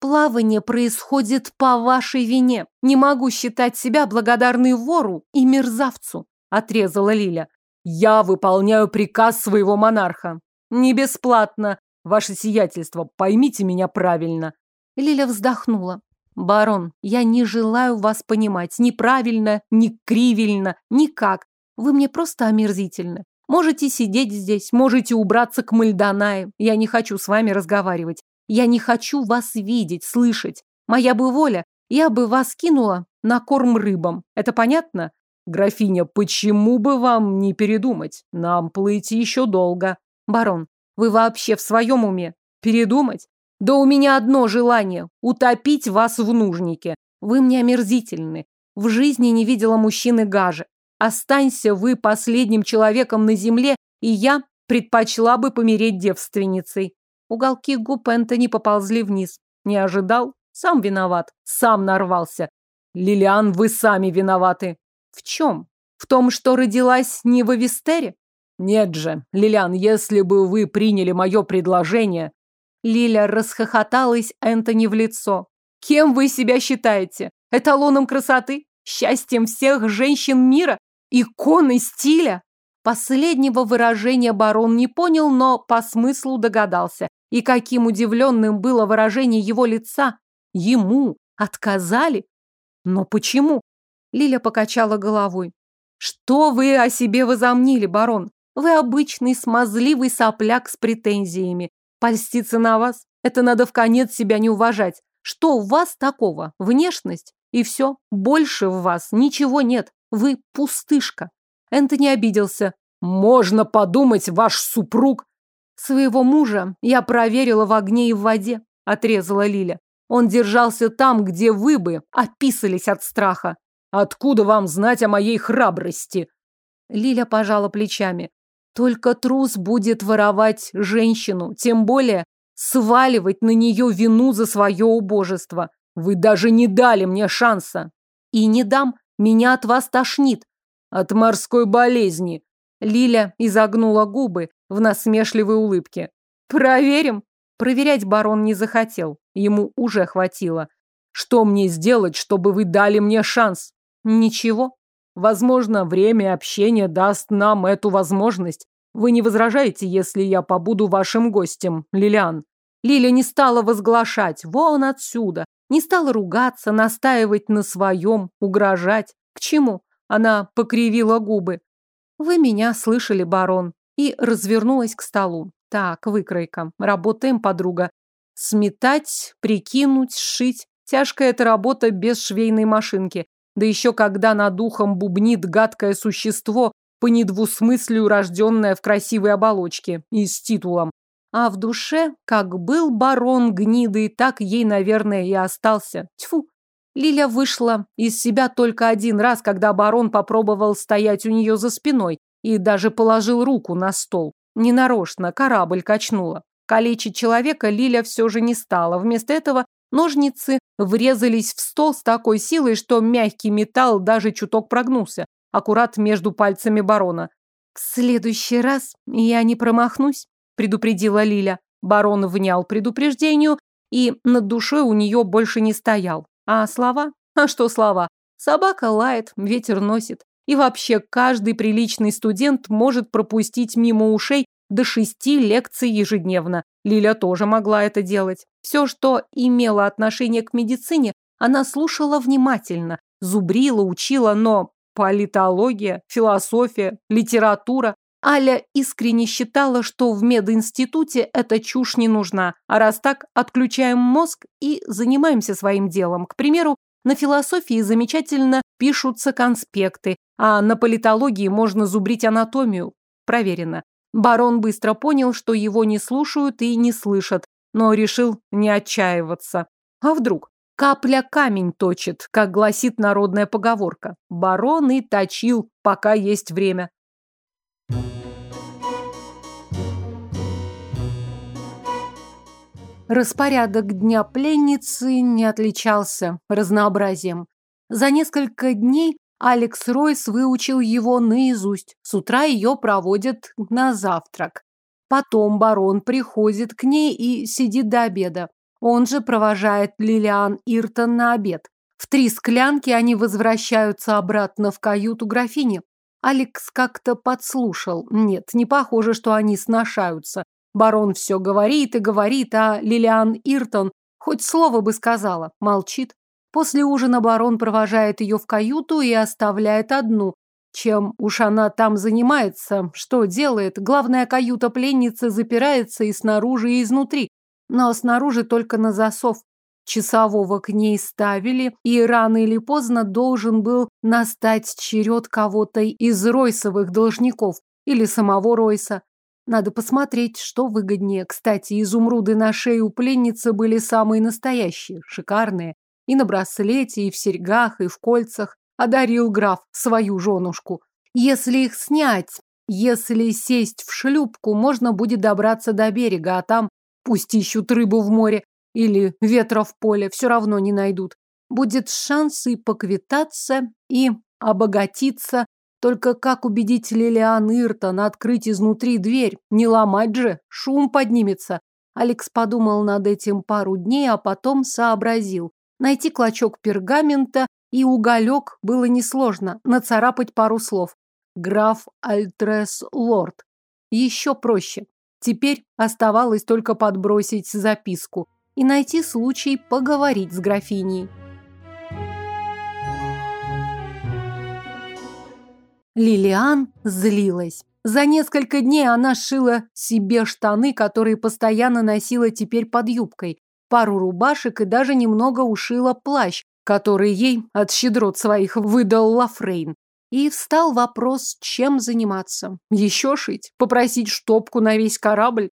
Плавание происходит по вашей вине. Не могу считать себя благодарной вору и мерзавцу. отрезала Лиля. Я выполняю приказ своего монарха. Не бесплатно. Ваше сиятельство, поймите меня правильно. Лиля вздохнула. Барон, я не желаю вас понимать ни правильно, ни кривильно, никак. Вы мне просто омерзительны. Можете сидеть здесь, можете убраться к Мальдонае. Я не хочу с вами разговаривать. Я не хочу вас видеть, слышать. Моя бы воля, я бы вас кинула на корм рыбам. Это понятно? Графиня, почему бы вам не передумать? Нам плыть еще долго. Барон, вы вообще в своем уме? Передумать? Да у меня одно желание – утопить вас в нужнике. Вы мне омерзительны. В жизни не видела мужчины гаже. Останься вы последним человеком на земле, и я предпочла бы помереть девственницей. Уголки губ Энтони поползли вниз. Не ожидал? Сам виноват. Сам нарвался. Лилиан, вы сами виноваты. В чем? В том, что родилась не в Авестере? Нет же, Лилиан, если бы вы приняли мое предложение... Лиля расхохоталась Энтони в лицо. Кем вы себя считаете? Эталоном красоты? Счастьем всех женщин мира? Иконой стиля? Последнего выражения барон не понял, но по смыслу догадался. И каким удивленным было выражение его лица. Ему отказали? Но почему? Лиля покачала головой. Что вы о себе возомнили, барон? Вы обычный смазливый сопляк с претензиями. Польститься на вас? Это надо в конец себя не уважать. Что у вас такого? Внешность? И все. Больше в вас ничего нет. Вы пустышка. Энтони обиделся. Можно подумать, ваш супруг... Своего мужа я проверила в огне и в воде, отрезала Лиля. Он держался там, где вы бы описались от страха. Откуда вам знать о моей храбрости? Лиля пожала плечами. Только трус будет воровать женщину, тем более сваливать на нее вину за свое убожество. Вы даже не дали мне шанса. И не дам, меня от вас тошнит. От морской болезни. Лиля изогнула губы в насмешливой улыбке. Проверим. Проверять барон не захотел, ему уже хватило. Что мне сделать, чтобы вы дали мне шанс? Ничего. Возможно, время общения даст нам эту возможность. Вы не возражаете, если я побуду вашим гостем, Лилиан? Лиля не стала возглашать «вон отсюда», не стала ругаться, настаивать на своем, угрожать. К чему? Она покривила губы. «Вы меня слышали, барон», и развернулась к столу. «Так, выкройка. Работаем, подруга. Сметать, прикинуть, сшить. Тяжкая эта работа без швейной машинки. Да еще когда над ухом бубнит гадкое существо, по недвусмыслию рожденное в красивой оболочке и с титулом. А в душе, как был барон гнидый, так ей, наверное, и остался. Тьфу! Лиля вышла из себя только один раз, когда барон попробовал стоять у нее за спиной и даже положил руку на стол. Ненарочно, корабль качнула. Калечить человека Лиля все же не стала. Вместо этого Ножницы врезались в стол с такой силой, что мягкий металл даже чуток прогнулся, аккурат между пальцами барона. «В следующий раз я не промахнусь», — предупредила Лиля. Барон внял предупреждению, и над душой у нее больше не стоял. А слова? А что слова? Собака лает, ветер носит. И вообще, каждый приличный студент может пропустить мимо ушей до шести лекций ежедневно. Лиля тоже могла это делать. Все, что имело отношение к медицине, она слушала внимательно, зубрила, учила, но политология, философия, литература. Аля искренне считала, что в мединституте эта чушь не нужна, а раз так, отключаем мозг и занимаемся своим делом. К примеру, на философии замечательно пишутся конспекты, а на политологии можно зубрить анатомию. Проверено. Барон быстро понял, что его не слушают и не слышат, но решил не отчаиваться. А вдруг? Капля камень точит, как гласит народная поговорка. Барон и точил, пока есть время. Распорядок дня пленницы не отличался разнообразием. За несколько дней Алекс Ройс выучил его наизусть. С утра ее проводят на завтрак. Потом барон приходит к ней и сидит до обеда. Он же провожает Лилиан Иртон на обед. В три склянки они возвращаются обратно в каюту графини. Алекс как-то подслушал. Нет, не похоже, что они сношаются. Барон все говорит и говорит, а Лилиан Иртон хоть слово бы сказала, молчит. После ужина барон провожает ее в каюту и оставляет одну. Чем уж она там занимается, что делает, главная каюта пленницы запирается и снаружи, и изнутри. Но снаружи только на засов. Часового к ней ставили, и рано или поздно должен был настать черед кого-то из Ройсовых должников или самого Ройса. Надо посмотреть, что выгоднее. Кстати, изумруды на шее у пленницы были самые настоящие, шикарные. И на браслете, и в серьгах, и в кольцах. Одарил граф свою женушку. Если их снять, если сесть в шлюпку, можно будет добраться до берега, а там пусть ищут рыбу в море или ветра в поле, все равно не найдут. Будет шанс и поквитаться, и обогатиться. Только как убедить Лилиан Иртон открыть изнутри дверь? Не ломать же, шум поднимется. Алекс подумал над этим пару дней, а потом сообразил. Найти клочок пергамента и уголек было несложно, нацарапать пару слов. Граф Альтрес Лорд. Еще проще. Теперь оставалось только подбросить записку и найти случай поговорить с графиней. Лилиан злилась. За несколько дней она шила себе штаны, которые постоянно носила теперь под юбкой, пару рубашек и даже немного ушила плащ, который ей от щедрот своих выдал Лафрейн. И встал вопрос, чем заниматься. Еще шить? Попросить штопку на весь корабль?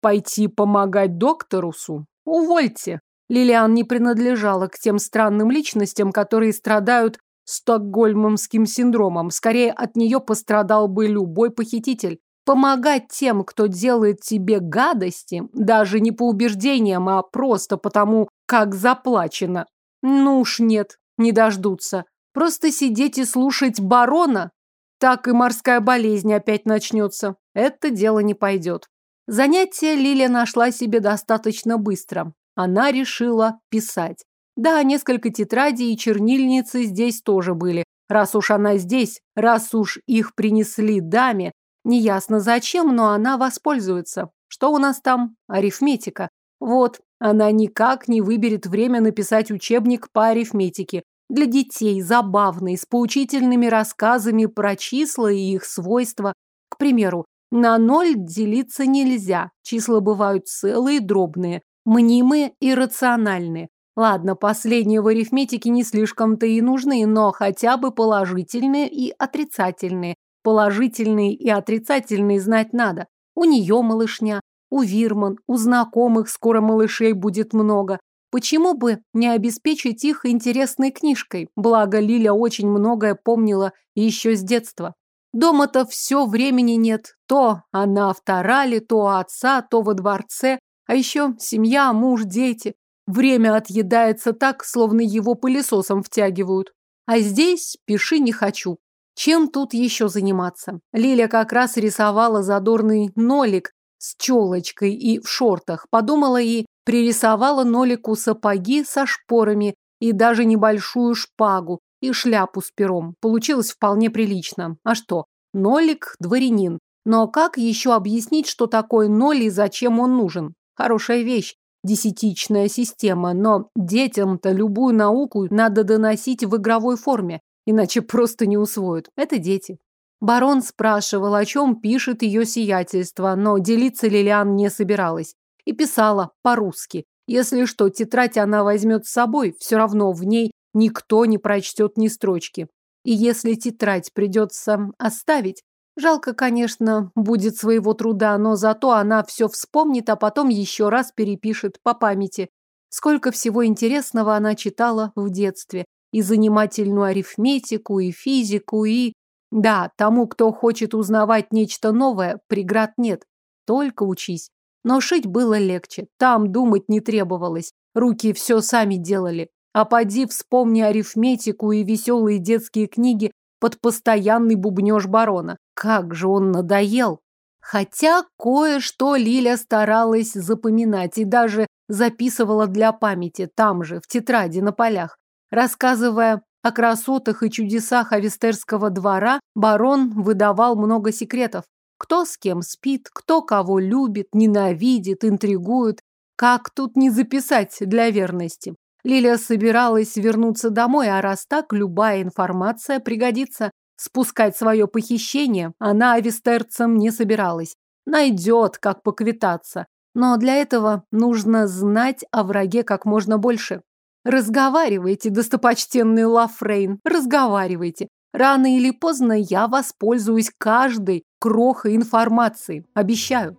Пойти помогать докторусу? Увольте. Лилиан не принадлежала к тем странным личностям, которые страдают стокгольмским синдромом. Скорее, от нее пострадал бы любой похититель. Помогать тем, кто делает тебе гадости, даже не по убеждениям, а просто потому, как заплачено, ну уж нет, не дождутся. Просто сидеть и слушать барона? Так и морская болезнь опять начнется. Это дело не пойдет. Занятие Лиля нашла себе достаточно быстро. Она решила писать. Да, несколько тетрадей и чернильницы здесь тоже были. Раз уж она здесь, раз уж их принесли даме, неясно зачем, но она воспользуется. Что у нас там? Арифметика. Вот, она никак не выберет время написать учебник по арифметике. Для детей, забавный, с поучительными рассказами про числа и их свойства. К примеру, на ноль делиться нельзя. Числа бывают целые, дробные, мнимые и рациональные. Ладно, последние в арифметике не слишком-то и нужны, но хотя бы положительные и отрицательные. Положительные и отрицательные знать надо. У нее малышня, у Вирман, у знакомых скоро малышей будет много. Почему бы не обеспечить их интересной книжкой? Благо, Лиля очень многое помнила еще с детства. Дома-то все времени нет. То она в Тарале, то отца, то во дворце. А еще семья, муж, дети. Время отъедается так, словно его пылесосом втягивают. А здесь пиши не хочу. Чем тут еще заниматься? Лиля как раз рисовала задорный нолик с челочкой и в шортах. Подумала и пририсовала Нолику сапоги со шпорами и даже небольшую шпагу и шляпу с пером. Получилось вполне прилично. А что? Нолик – дворянин. Но как еще объяснить, что такое ноль и зачем он нужен? Хорошая вещь, десятичная система, но детям-то любую науку надо доносить в игровой форме, иначе просто не усвоят. Это дети. Барон спрашивал, о чем пишет ее сиятельство, но делиться Лилиан не собиралась. И писала по-русски. Если что, тетрадь она возьмет с собой, все равно в ней никто не прочтет ни строчки. И если тетрадь придется оставить, жалко, конечно, будет своего труда, но зато она все вспомнит, а потом еще раз перепишет по памяти. Сколько всего интересного она читала в детстве. И занимательную арифметику, и физику, и... Да, тому, кто хочет узнавать нечто новое, преград нет. Только учись. Но шить было легче. Там думать не требовалось. Руки все сами делали. А поди вспомни арифметику и веселые детские книги под постоянный бубнеж барона. Как же он надоел! Хотя кое-что Лиля старалась запоминать и даже записывала для памяти там же, в тетради на полях, рассказывая О красотах и чудесах Авестерского двора барон выдавал много секретов. Кто с кем спит, кто кого любит, ненавидит, интригует. Как тут не записать для верности? Лилия собиралась вернуться домой, а раз так, любая информация пригодится. Спускать свое похищение она авестерцам не собиралась. Найдет, как поквитаться. Но для этого нужно знать о враге как можно больше. Разговаривайте, достопочтенный Лафрейн, разговаривайте. Рано или поздно я воспользуюсь каждой крохой информации. Обещаю.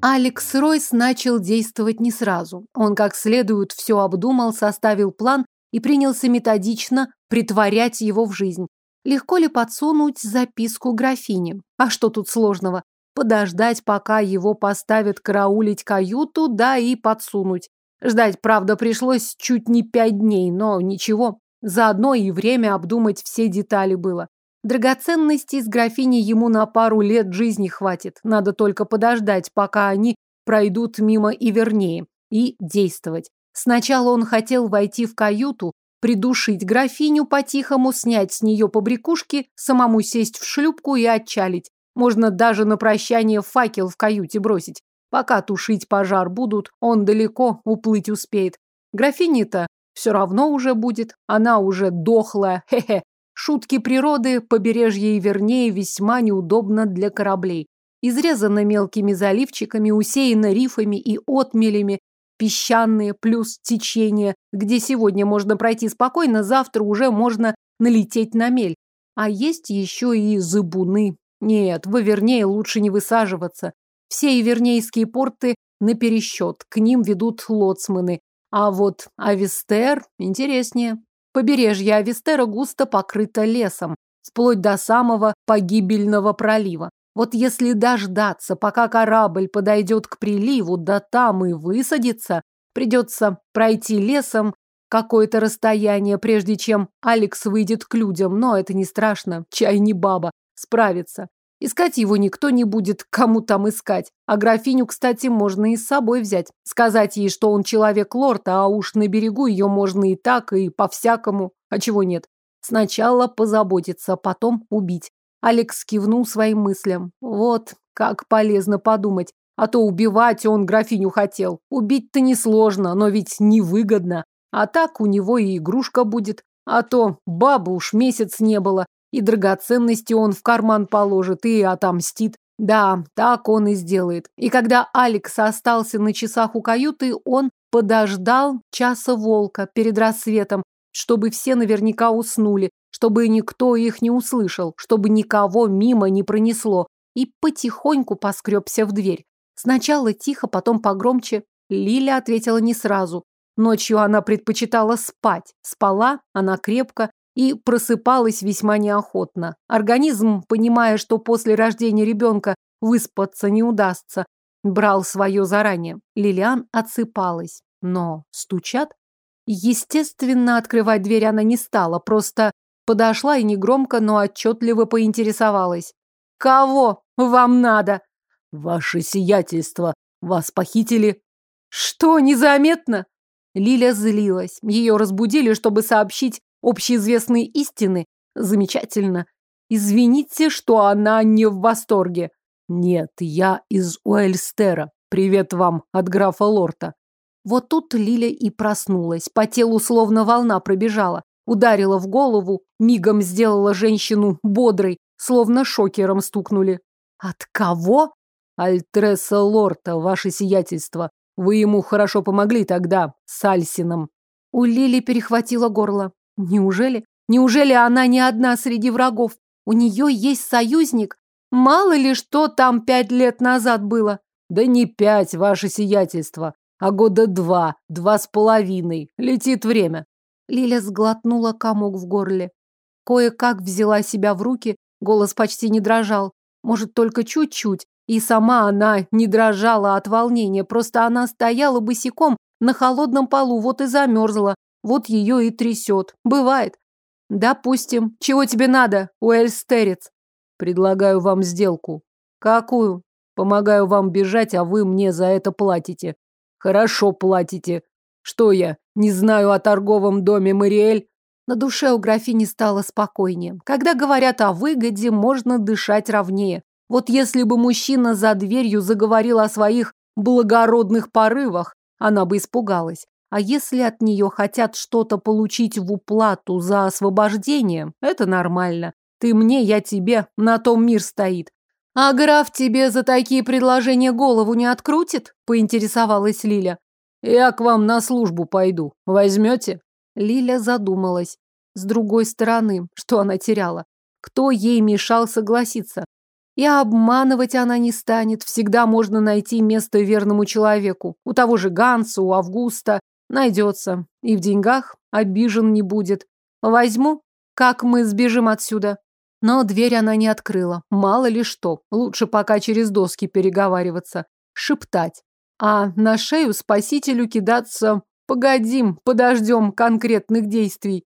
Алекс Ройс начал действовать не сразу. Он как следует все обдумал, составил план и принялся методично притворять его в жизнь. Легко ли подсунуть записку графине? А что тут сложного? Подождать, пока его поставят караулить каюту, да и подсунуть. Ждать, правда, пришлось чуть не пять дней, но ничего. Заодно и время обдумать все детали было. Драгоценностей с графиней ему на пару лет жизни хватит. Надо только подождать, пока они пройдут мимо и вернее, и действовать. Сначала он хотел войти в каюту, придушить графиню по-тихому, снять с нее побрякушки, самому сесть в шлюпку и отчалить. Можно даже на прощание факел в каюте бросить. Пока тушить пожар будут, он далеко уплыть успеет. Графине-то все равно уже будет. Она уже дохлая, хе-хе, Шутки природы, побережье и вернее, весьма неудобно для кораблей. Изрезано мелкими заливчиками, усеяно рифами и отмелями, песчаные плюс течение, где сегодня можно пройти спокойно, завтра уже можно налететь на мель. А есть еще и зыбуны. Нет, в Ивернее лучше не высаживаться. Все ивернейские порты на пересчет, к ним ведут лоцманы. А вот Авестер интереснее. Побережье Авестера густо покрыто лесом, вплоть до самого погибельного пролива. Вот если дождаться, пока корабль подойдет к приливу, да там и высадится, придется пройти лесом какое-то расстояние, прежде чем Алекс выйдет к людям, но это не страшно, чай не баба, справится. Искать его никто не будет, кому там искать. А графиню, кстати, можно и с собой взять. Сказать ей, что он человек-лорд, а уж на берегу ее можно и так, и по-всякому. А чего нет? Сначала позаботиться, потом убить. Алекс кивнул своим мыслям. Вот, как полезно подумать. А то убивать он графиню хотел. Убить-то несложно, но ведь невыгодно. А так у него и игрушка будет. А то бабы уж месяц не было. И драгоценности он в карман положит и отомстит. Да, так он и сделает. И когда Алекс остался на часах у каюты, он подождал часа волка перед рассветом, чтобы все наверняка уснули, чтобы никто их не услышал, чтобы никого мимо не пронесло, и потихоньку поскребся в дверь. Сначала тихо, потом погромче. Лиля ответила не сразу. Ночью она предпочитала спать. Спала она крепко, и просыпалась весьма неохотно. Организм, понимая, что после рождения ребенка выспаться не удастся, брал свое заранее. Лилиан отсыпалась. Но стучат? Естественно, открывать дверь она не стала, просто подошла и негромко, но отчетливо поинтересовалась. «Кого вам надо?» «Ваше сиятельство, вас похитили». «Что, незаметно?» Лиля злилась. Ее разбудили, чтобы сообщить общеизвестные истины. Замечательно. Извините, что она не в восторге. Нет, я из Уэльстера. Привет вам от графа Лорта. Вот тут Лиля и проснулась. По телу словно волна пробежала. Ударила в голову, мигом сделала женщину бодрой, словно шокером стукнули. От кого? Альтреса Лорта, ваше сиятельство. Вы ему хорошо помогли тогда, с Альсином. У Лили перехватило горло. Неужели? Неужели она не одна среди врагов? У нее есть союзник? Мало ли что там пять лет назад было. Да не пять, ваше сиятельство, а года два, два с половиной. Летит время. Лиля сглотнула комок в горле. Кое-как взяла себя в руки, голос почти не дрожал. Может, только чуть-чуть. И сама она не дрожала от волнения, просто она стояла босиком на холодном полу, вот и замерзла, вот ее и трясет. Бывает. Допустим. Чего тебе надо, Уэльстерец? Предлагаю вам сделку. Какую? Помогаю вам бежать, а вы мне за это платите. Хорошо платите. Что я, не знаю о торговом доме Мариэль? На душе у графини стало спокойнее. Когда говорят о выгоде, можно дышать ровнее. Вот если бы мужчина за дверью заговорил о своих благородных порывах, она бы испугалась. А если от нее хотят что-то получить в уплату за освобождение, это нормально. Ты мне, я тебе, на том мир стоит. А граф тебе за такие предложения голову не открутит? Поинтересовалась Лиля. Я к вам на службу пойду. Возьмете? Лиля задумалась. С другой стороны, что она теряла? Кто ей мешал согласиться? И обманывать она не станет. Всегда можно найти место верному человеку. У того же Ганса, у Августа. Найдется. И в деньгах обижен не будет. Возьму. Как мы сбежим отсюда? Но дверь она не открыла. Мало ли что. Лучше пока через доски переговариваться. Шептать. А на шею спасителю кидаться... Погодим, подождем конкретных действий.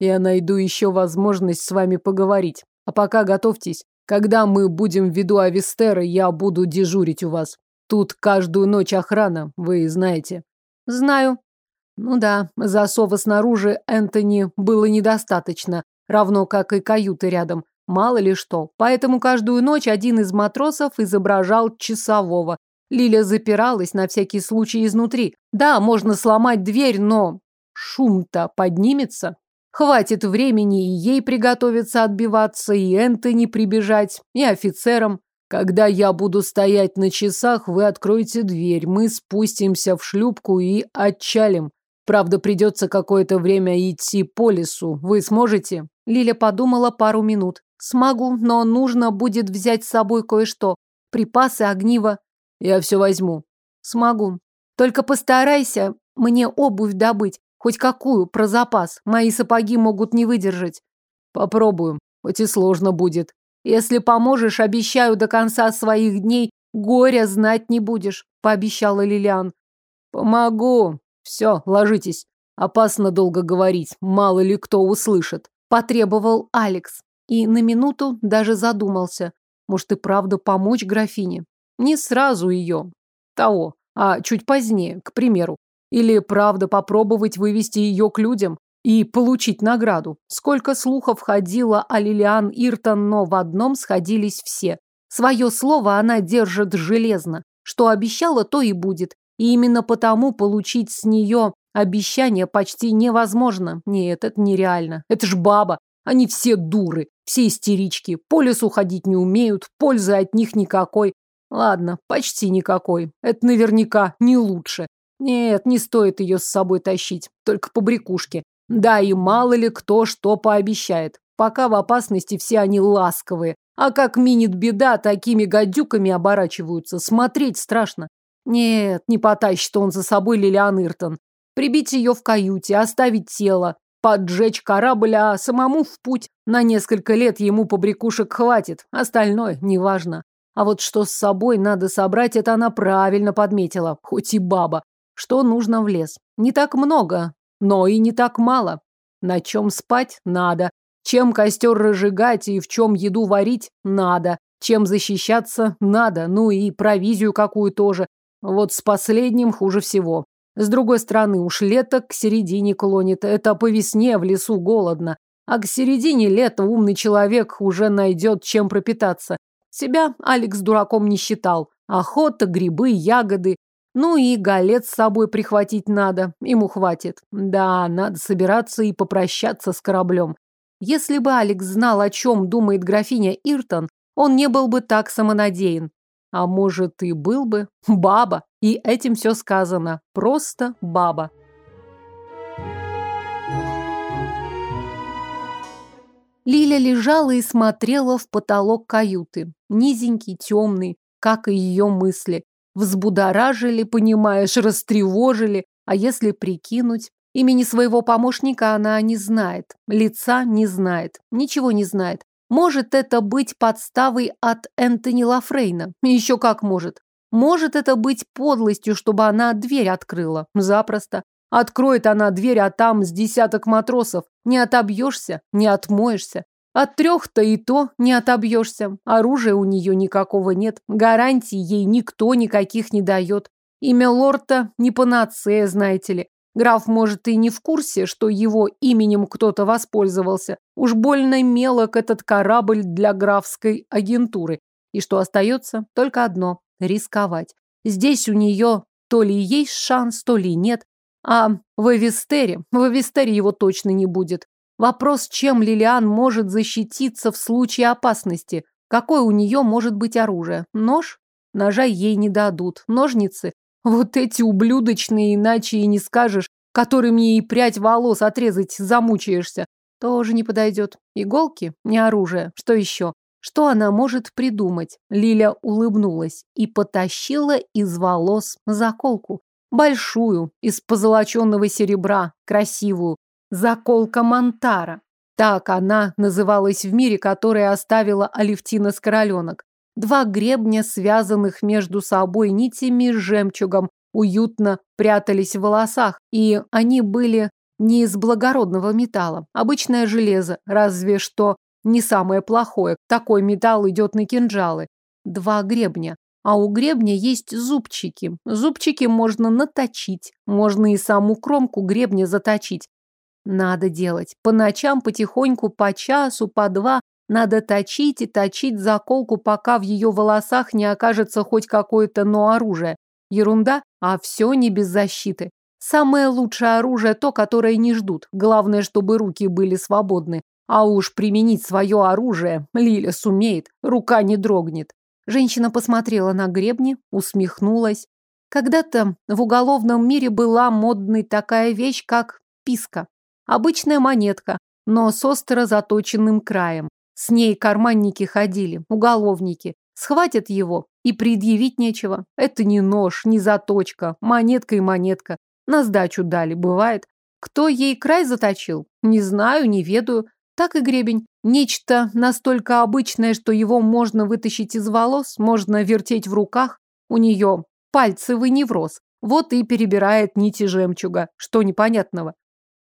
Я найду еще возможность с вами поговорить. А пока готовьтесь. Когда мы будем в виду Авестера, я буду дежурить у вас. Тут каждую ночь охрана, вы знаете. Знаю. Ну да, засова снаружи Энтони было недостаточно, равно как и каюты рядом. Мало ли что. Поэтому каждую ночь один из матросов изображал часового. Лиля запиралась на всякий случай изнутри. Да, можно сломать дверь, но шум-то поднимется. Хватит времени и ей приготовиться отбиваться, и Энтони прибежать, и офицерам. Когда я буду стоять на часах, вы откроете дверь, мы спустимся в шлюпку и отчалим. Правда, придется какое-то время идти по лесу. Вы сможете? Лиля подумала пару минут. Смогу, но нужно будет взять с собой кое-что. Припасы, огниво. Я все возьму. Смогу. Только постарайся мне обувь добыть. Хоть какую, про запас. Мои сапоги могут не выдержать. Попробуем. Хоть и сложно будет. Если поможешь, обещаю, до конца своих дней горя знать не будешь, пообещала Лилиан. Помогу. Все, ложитесь. Опасно долго говорить, мало ли кто услышит. Потребовал Алекс. И на минуту даже задумался. Может и правда помочь графине? Не сразу ее, того, а чуть позднее, к примеру. Или правда попробовать вывести ее к людям и получить награду. Сколько слухов ходило о Лилиан Иртон, но в одном сходились все. Свое слово она держит железно. Что обещала, то и будет. И именно потому получить с нее обещание почти невозможно. Нет, это нереально. Это ж баба. Они все дуры, все истерички. По лесу ходить не умеют, пользы от них никакой. Ладно, почти никакой. Это наверняка не лучше. Нет, не стоит ее с собой тащить. Только по брякушке. Да, и мало ли кто что пообещает. Пока в опасности все они ласковые. А как минит беда, такими гадюками оборачиваются. Смотреть страшно. Нет, не потащит он за собой Лилиан Иртон. Прибить ее в каюте, оставить тело, поджечь корабль, а самому в путь. На несколько лет ему побрякушек хватит, остальное неважно. А вот что с собой надо собрать, это она правильно подметила, хоть и баба. Что нужно в лес? Не так много, но и не так мало. На чем спать? Надо. Чем костер разжигать и в чем еду варить? Надо. Чем защищаться? Надо. Ну и провизию какую тоже. Вот с последним хуже всего. С другой стороны, уж лето к середине клонит. Это по весне в лесу голодно. А к середине лета умный человек уже найдет, чем пропитаться. Себя Алекс дураком не считал. Охота, грибы, ягоды. Ну и галет с собой прихватить надо. Ему хватит. Да, надо собираться и попрощаться с кораблем. Если бы Алекс знал, о чем думает графиня Иртон, он не был бы так самонадеян. А может, и был бы баба. И этим все сказано. Просто баба. Лиля лежала и смотрела в потолок каюты. Низенький, темный, как и ее мысли. Взбудоражили, понимаешь, растревожили. А если прикинуть? Имени своего помощника она не знает. Лица не знает. Ничего не знает. Может это быть подставой от Энтони Лафрейна? Еще как может. Может это быть подлостью, чтобы она дверь открыла? Запросто. Откроет она дверь, а там с десяток матросов. Не отобьешься, не отмоешься. От трех-то и то не отобьешься. Оружия у нее никакого нет. Гарантий ей никто никаких не дает. Имя лорда не панацея, знаете ли. Граф, может, и не в курсе, что его именем кто-то воспользовался. Уж больно мелок этот корабль для графской агентуры. И что остается? Только одно – рисковать. Здесь у нее то ли есть шанс, то ли нет. А в Эвистере, в Эвистере его точно не будет. Вопрос, чем Лилиан может защититься в случае опасности. Какое у нее может быть оружие? Нож? Ножа ей не дадут. Ножницы? Вот эти ублюдочные, иначе и не скажешь, которыми и прядь волос отрезать замучаешься. Тоже не подойдет. Иголки? Не оружие. Что еще? Что она может придумать? Лиля улыбнулась и потащила из волос заколку. Большую, из позолоченного серебра, красивую. Заколка Монтара. Так она называлась в мире, который оставила Алевтина с короленок. Два гребня, связанных между собой нитями с жемчугом, уютно прятались в волосах, и они были не из благородного металла, обычное железо, разве что не самое плохое. Такой металл идет на кинжалы. Два гребня. А у гребня есть зубчики. Зубчики можно наточить. Можно и саму кромку гребня заточить. Надо делать. По ночам потихоньку, по часу, по два, надо точить и точить заколку, пока в ее волосах не окажется хоть какое-то но оружие. Ерунда, а все не без защиты. Самое лучшее оружие то, которое не ждут. Главное, чтобы руки были свободны. А уж применить свое оружие Лиля сумеет, рука не дрогнет. Женщина посмотрела на гребни, усмехнулась. Когда-то в уголовном мире была модной такая вещь, как писка. Обычная монетка, но с остро заточенным краем. С ней карманники ходили, уголовники. Схватят его, и предъявить нечего. Это не нож, не заточка, монетка и монетка. На сдачу дали, бывает. Кто ей край заточил? Не знаю, не ведаю. Так и гребень. Нечто настолько обычное, что его можно вытащить из волос, можно вертеть в руках. У нее пальцевый невроз. Вот и перебирает нити жемчуга. Что непонятного?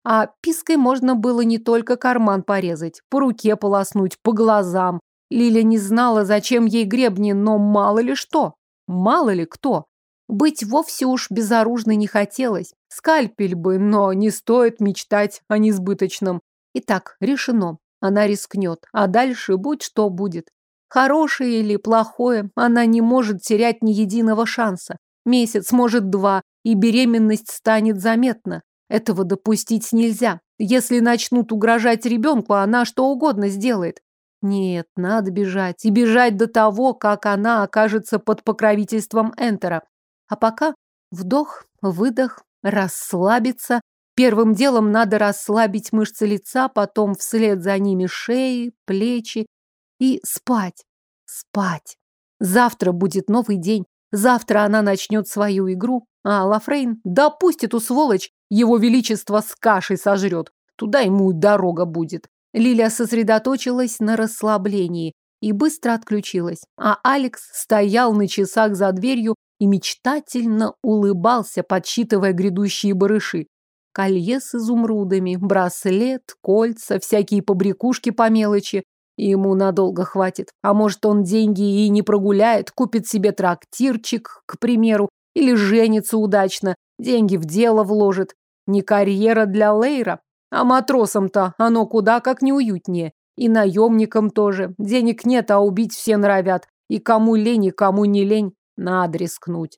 А пиской можно было не только карман порезать, по руке полоснуть, по глазам. Лиля не знала, зачем ей гребни, но мало ли что. Мало ли кто. Быть вовсе уж безоружной не хотелось. Скальпель бы, но не стоит мечтать о несбыточном. Итак, решено. Она рискнет. А дальше будь что будет. Хорошее или плохое, она не может терять ни единого шанса. Месяц, может, два, и беременность станет заметна. Этого допустить нельзя. Если начнут угрожать ребенку, она что угодно сделает. Нет, надо бежать. И бежать до того, как она окажется под покровительством Энтера. А пока вдох, выдох, расслабиться. Первым делом надо расслабить мышцы лица, потом вслед за ними шеи, плечи и спать. Спать. Завтра будет новый день. Завтра она начнет свою игру. А Лафрейн, да пусть эту сволочь его величество с кашей сожрет. Туда ему дорога будет. Лилия сосредоточилась на расслаблении и быстро отключилась. А Алекс стоял на часах за дверью и мечтательно улыбался, подсчитывая грядущие барыши. Колье с изумрудами, браслет, кольца, всякие побрякушки по мелочи. Ему надолго хватит. А может, он деньги и не прогуляет, купит себе трактирчик, к примеру, или женится удачно, деньги в дело вложит. Не карьера для Лейра, а матросам-то оно куда как неуютнее. И наемникам тоже. Денег нет, а убить все норовят. И кому лень, и кому не лень, надо рискнуть.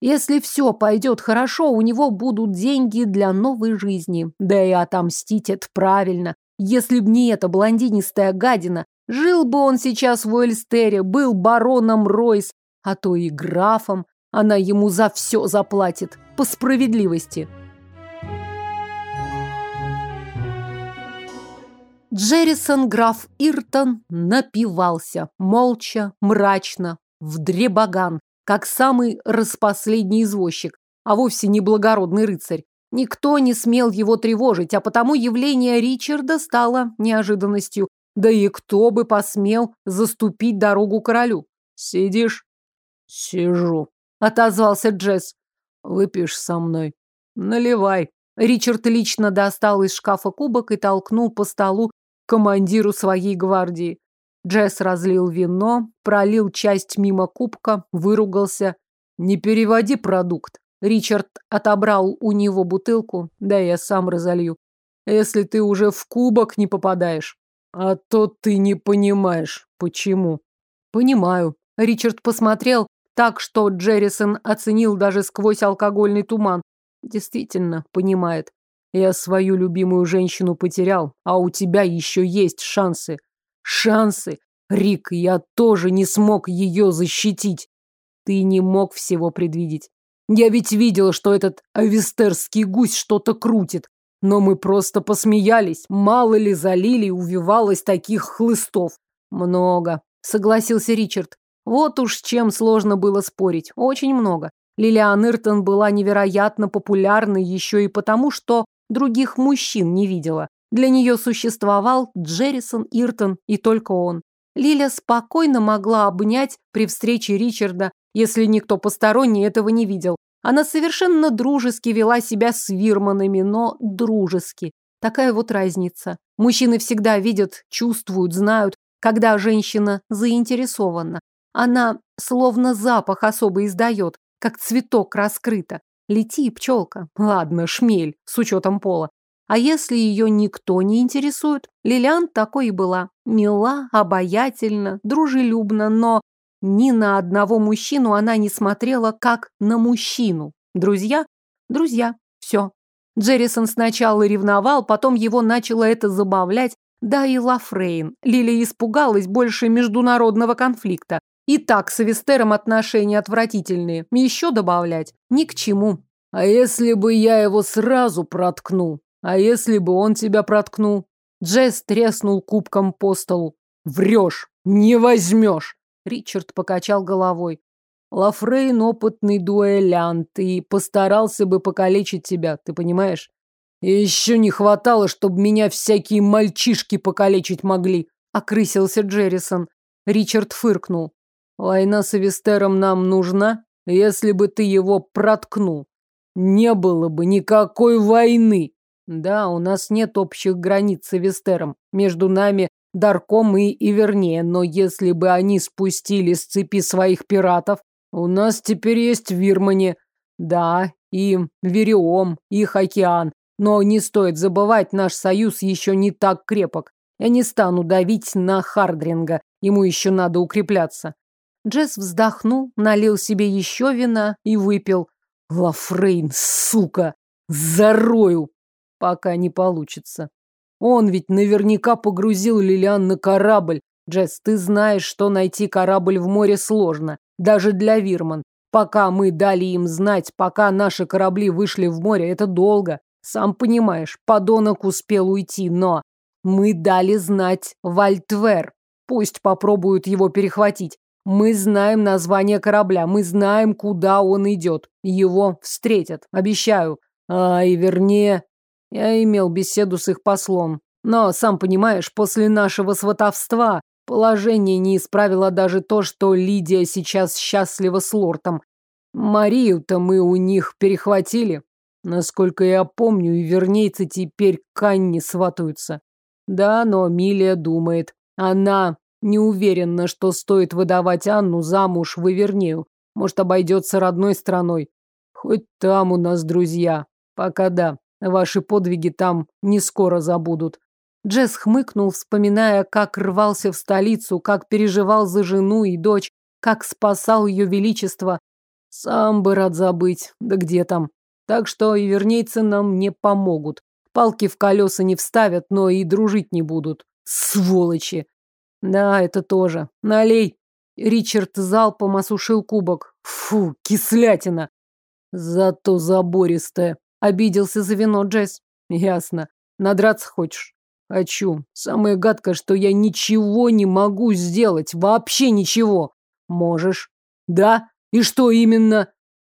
Если все пойдет хорошо, у него будут деньги для новой жизни. Да и отомстить это правильно. Если б не эта блондинистая гадина, жил бы он сейчас в Уэльстере, был бароном Ройс, а то и графом. Она ему за все заплатит, по справедливости. Джеррисон граф Иртон напивался, молча, мрачно, в дребоган, как самый распоследний извозчик, а вовсе не благородный рыцарь. Никто не смел его тревожить, а потому явление Ричарда стало неожиданностью. Да и кто бы посмел заступить дорогу королю? Сидишь? Сижу. — отозвался Джесс. «Выпьешь со мной?» «Наливай». Ричард лично достал из шкафа кубок и толкнул по столу командиру своей гвардии. Джесс разлил вино, пролил часть мимо кубка, выругался. Не переводи продукт. Ричард отобрал у него бутылку, да я сам разолью. Если ты уже в кубок не попадаешь. А то ты не понимаешь, почему. Понимаю. Ричард посмотрел так, что Джеррисон оценил даже сквозь алкогольный туман. Действительно, понимает. Я свою любимую женщину потерял, а у тебя еще есть шансы. Шансы. Рик, я тоже не смог ее защитить. Ты не мог всего предвидеть. Я ведь видел, что этот авестерский гусь что-то крутит. Но мы просто посмеялись. Мало ли залили увивалось таких хлыстов. Много, согласился Ричард. Вот уж с чем сложно было спорить. Очень много. Лилиан Иртон была невероятно популярной еще и потому, что других мужчин не видела. Для нее существовал Джеррисон Иртон и только он. Лиля спокойно могла обнять при встрече Ричарда, если никто посторонний этого не видел. Она совершенно дружески вела себя с Вирманами, но дружески. Такая вот разница. Мужчины всегда видят, чувствуют, знают, когда женщина заинтересована. Она словно запах особо издает, как цветок раскрыта. Лети, пчелка. Ладно, шмель, с учетом пола. А если ее никто не интересует? Лилиан такой и была. Мила, обаятельна, дружелюбна, но ни на одного мужчину она не смотрела, как на мужчину. Друзья? Друзья. Все. Джеррисон сначала ревновал, потом его начало это забавлять. Да и Лафрейн. Лилия испугалась больше международного конфликта. И так с Эвестером отношения отвратительные. Еще добавлять? Ни к чему. А если бы я его сразу проткнул? А если бы он тебя проткнул? Джесс треснул кубком по столу. Врешь, не возьмешь. Ричард покачал головой. Лафрейн опытный дуэлянт и постарался бы покалечить тебя, ты понимаешь? И еще не хватало, чтобы меня всякие мальчишки покалечить могли, окрысился Джеррисон. Ричард фыркнул. Война с Эвестером нам нужна, если бы ты его проткнул. Не было бы никакой войны. Да, у нас нет общих границ с Эвестером. Между нами Дарком и Ивернее, но если бы они спустили с цепи своих пиратов, у нас теперь есть Вирмане. Да, и Вериом, их океан. Но не стоит забывать, наш союз еще не так крепок. Я не стану давить на Хардринга, ему еще надо укрепляться. Джесс вздохнул, налил себе еще вина и выпил. Лафрейн, сука, зарою, пока не получится. Он ведь наверняка погрузил Лилиан на корабль. Джесс, ты знаешь, что найти корабль в море сложно, даже для Вирман. Пока мы дали им знать, пока наши корабли вышли в море, это долго. Сам понимаешь, подонок успел уйти, но мы дали знать Вальтвер. Пусть попробуют его перехватить. Мы знаем название корабля, мы знаем, куда он идет. Его встретят, обещаю. А, и вернее, я имел беседу с их послом. Но, сам понимаешь, после нашего сватовства положение не исправило даже то, что Лидия сейчас счастлива с лортом. Марию-то мы у них перехватили. Насколько я помню, и вернейцы теперь к Анне сватаются. Да, но Милия думает. Она не уверена, что стоит выдавать Анну замуж в Ивернею. Может, обойдется родной страной. Хоть там у нас друзья. Пока да. Ваши подвиги там не скоро забудут. Джесс хмыкнул, вспоминая, как рвался в столицу, как переживал за жену и дочь, как спасал ее величество. Сам бы рад забыть, да где там. Так что и вернейцы нам не помогут. Палки в колеса не вставят, но и дружить не будут. Сволочи! Да, это тоже. Налей. Ричард залпом осушил кубок. Фу, кислятина. Зато забористая. Обиделся за вино Джесс. Ясно. Надраться хочешь? Хочу. Самое гадкое, что я ничего не могу сделать. Вообще ничего. Можешь. Да? И что именно?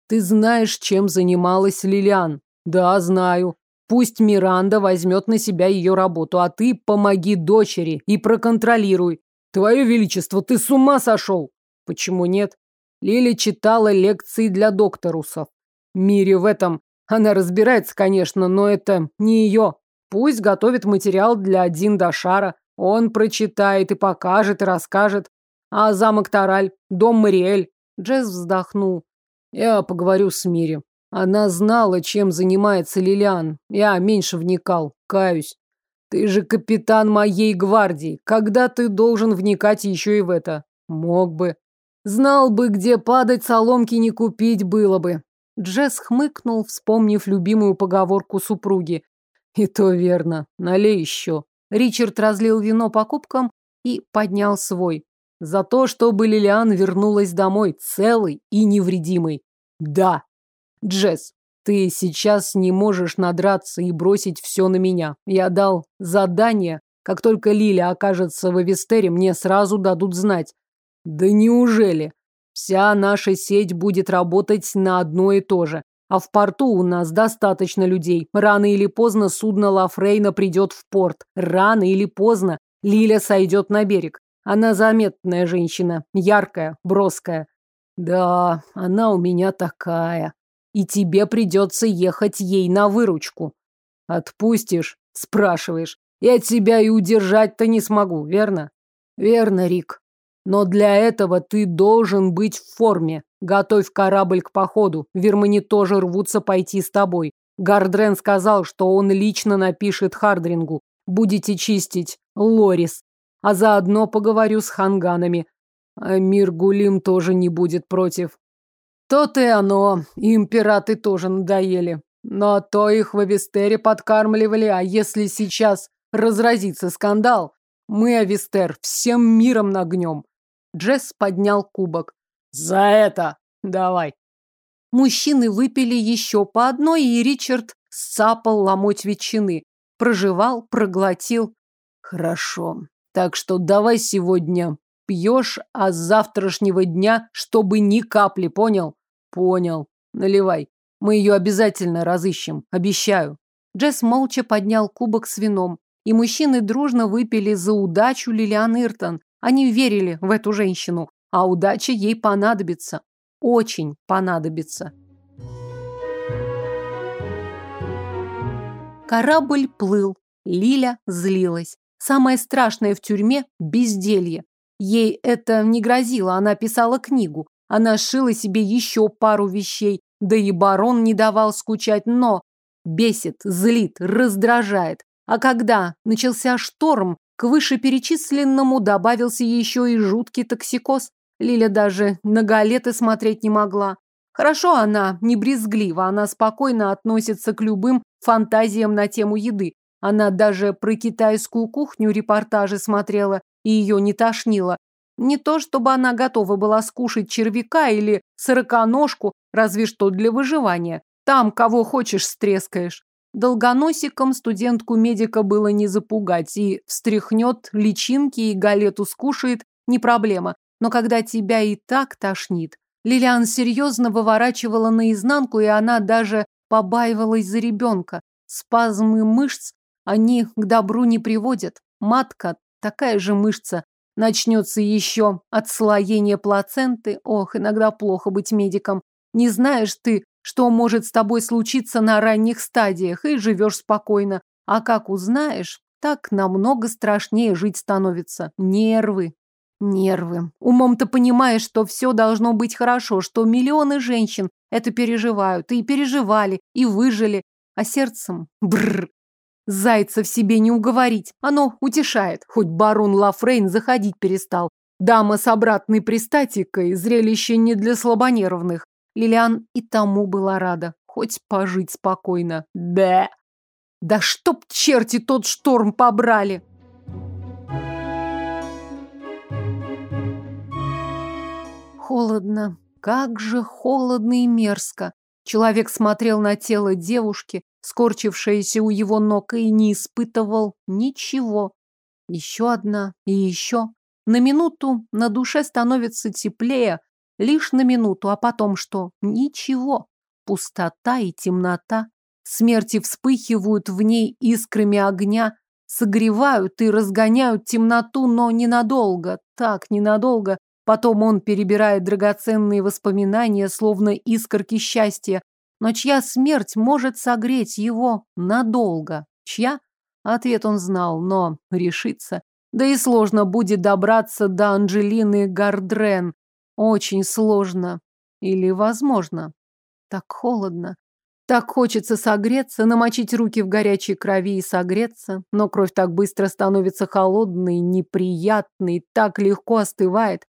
Ты знаешь, чем занималась Лилиан? Да, знаю. Пусть Миранда возьмет на себя ее работу, а ты помоги дочери и проконтролируй. Твое Величество, ты с ума сошел? Почему нет? Лили читала лекции для докторусов. Мире в этом она разбирается, конечно, но это не ее. Пусть готовит материал для Дин Дашара. Он прочитает и покажет, и расскажет. А замок Тараль, дом Мариэль. Джесс вздохнул. Я поговорю с Мири. Она знала, чем занимается Лилиан. Я меньше вникал, каюсь. Ты же капитан моей гвардии. Когда ты должен вникать еще и в это? Мог бы. Знал бы, где падать, соломки не купить было бы. Джесс хмыкнул, вспомнив любимую поговорку супруги. И то верно. Налей еще. Ричард разлил вино по кубкам и поднял свой. За то, чтобы Лилиан вернулась домой целой и невредимой. Да. Джесс, ты сейчас не можешь надраться и бросить все на меня. Я дал задание. Как только Лиля окажется в Эвестере, мне сразу дадут знать. Да неужели? Вся наша сеть будет работать на одно и то же. А в порту у нас достаточно людей. Рано или поздно судно Лафрейна придет в порт. Рано или поздно Лиля сойдет на берег. Она заметная женщина, яркая, броская. Да, она у меня такая. И тебе придется ехать ей на выручку. Отпустишь? Спрашиваешь. Я тебя и удержать-то не смогу, верно? Верно, Рик. Но для этого ты должен быть в форме. Готовь корабль к походу. Вермани тоже рвутся пойти с тобой. Гардрен сказал, что он лично напишет Хардрингу. Будете чистить Лорис. А заодно поговорю с ханганами. А Мир Гулим тоже не будет против. То-то и оно. Им пираты тоже надоели. Но то их в Авестере подкармливали, а если сейчас разразится скандал, мы, Авестер, всем миром нагнем. Джесс поднял кубок. «За это! Давай!» Мужчины выпили еще по одной, и Ричард сцапал ломоть ветчины. Прожевал, проглотил. «Хорошо. Так что давай сегодня пьешь, а с завтрашнего дня, чтобы ни капли, понял?» «Понял. Наливай. Мы ее обязательно разыщем. Обещаю». Джесс молча поднял кубок с вином, и мужчины дружно выпили за удачу Лилиан Иртон, они верили в эту женщину, а удача ей понадобится. Очень понадобится. Корабль плыл. Лиля злилась. Самое страшное в тюрьме – безделье. Ей это не грозило, она писала книгу. Она шила себе еще пару вещей, да и барон не давал скучать, но бесит, злит, раздражает. А когда начался шторм, к вышеперечисленному добавился еще и жуткий токсикоз. Лиля даже на галеты смотреть не могла. Хорошо она не брезглива, она спокойно относится к любым фантазиям на тему еды. Она даже про китайскую кухню репортажи смотрела и ее не тошнило. Не то, чтобы она готова была скушать червяка или сороконожку, разве что для выживания. Там кого хочешь стрескаешь. Долгоносиком студентку-медика было не запугать, и встряхнет личинки и галету скушает, не проблема. Но когда тебя и так тошнит, Лилиан серьезно выворачивала наизнанку, и она даже побаивалась за ребенка. Спазмы мышц они к добру не приводят. Матка такая же мышца. Начнется еще отслоение плаценты. Ох, иногда плохо быть медиком. Не знаешь ты, что может с тобой случиться на ранних стадиях, и живешь спокойно. А как узнаешь, так намного страшнее жить становится. Нервы. Нервы. Умом-то понимаешь, что все должно быть хорошо, что миллионы женщин это переживают, и переживали, и выжили. А сердцем – бррр. Зайца в себе не уговорить. Оно утешает. Хоть барон Лафрейн заходить перестал. Дама с обратной пристатикой – зрелище не для слабонервных. Лилиан и тому была рада. Хоть пожить спокойно. Да. Да чтоб черти тот шторм побрали! Холодно. Как же холодно и мерзко. Человек смотрел на тело девушки, скорчившееся у его ног, и не испытывал ничего. Еще одна и еще. На минуту на душе становится теплее, Лишь на минуту, а потом что? Ничего. Пустота и темнота. Смерти вспыхивают в ней искрами огня, согревают и разгоняют темноту, но ненадолго, так ненадолго. Потом он перебирает драгоценные воспоминания, словно искорки счастья. Но чья смерть может согреть его надолго? Чья? Ответ он знал, но решиться. Да и сложно будет добраться до Анджелины Гардрен, очень сложно. Или возможно? Так холодно. Так хочется согреться, намочить руки в горячей крови и согреться, но кровь так быстро становится холодной, неприятной, так легко остывает.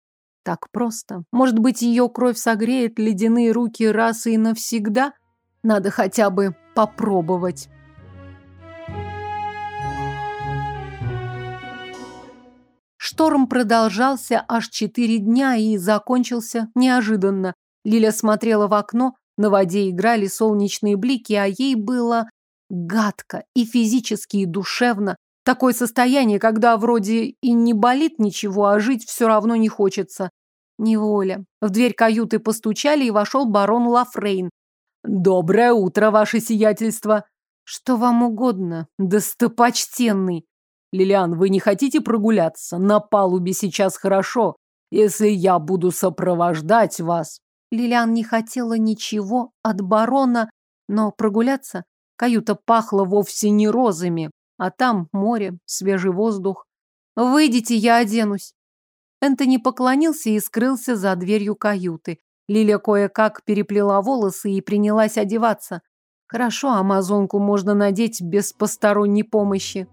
Так просто. Может быть, ее кровь согреет ледяные руки раз и навсегда? Надо хотя бы попробовать. Шторм продолжался аж четыре дня и закончился неожиданно. Лиля смотрела в окно, на воде играли солнечные блики, а ей было гадко и физически, и душевно. Такое состояние, когда вроде и не болит ничего, а жить все равно не хочется. Неволя. В дверь каюты постучали, и вошел барон Лафрейн. «Доброе утро, ваше сиятельство!» «Что вам угодно, достопочтенный?» «Лилиан, вы не хотите прогуляться? На палубе сейчас хорошо. Если я буду сопровождать вас...» Лилиан не хотела ничего от барона, но прогуляться каюта пахла вовсе не розами, а там море, свежий воздух. «Выйдите, я оденусь». Энтони поклонился и скрылся за дверью каюты. Лиля кое-как переплела волосы и принялась одеваться. Хорошо, амазонку можно надеть без посторонней помощи.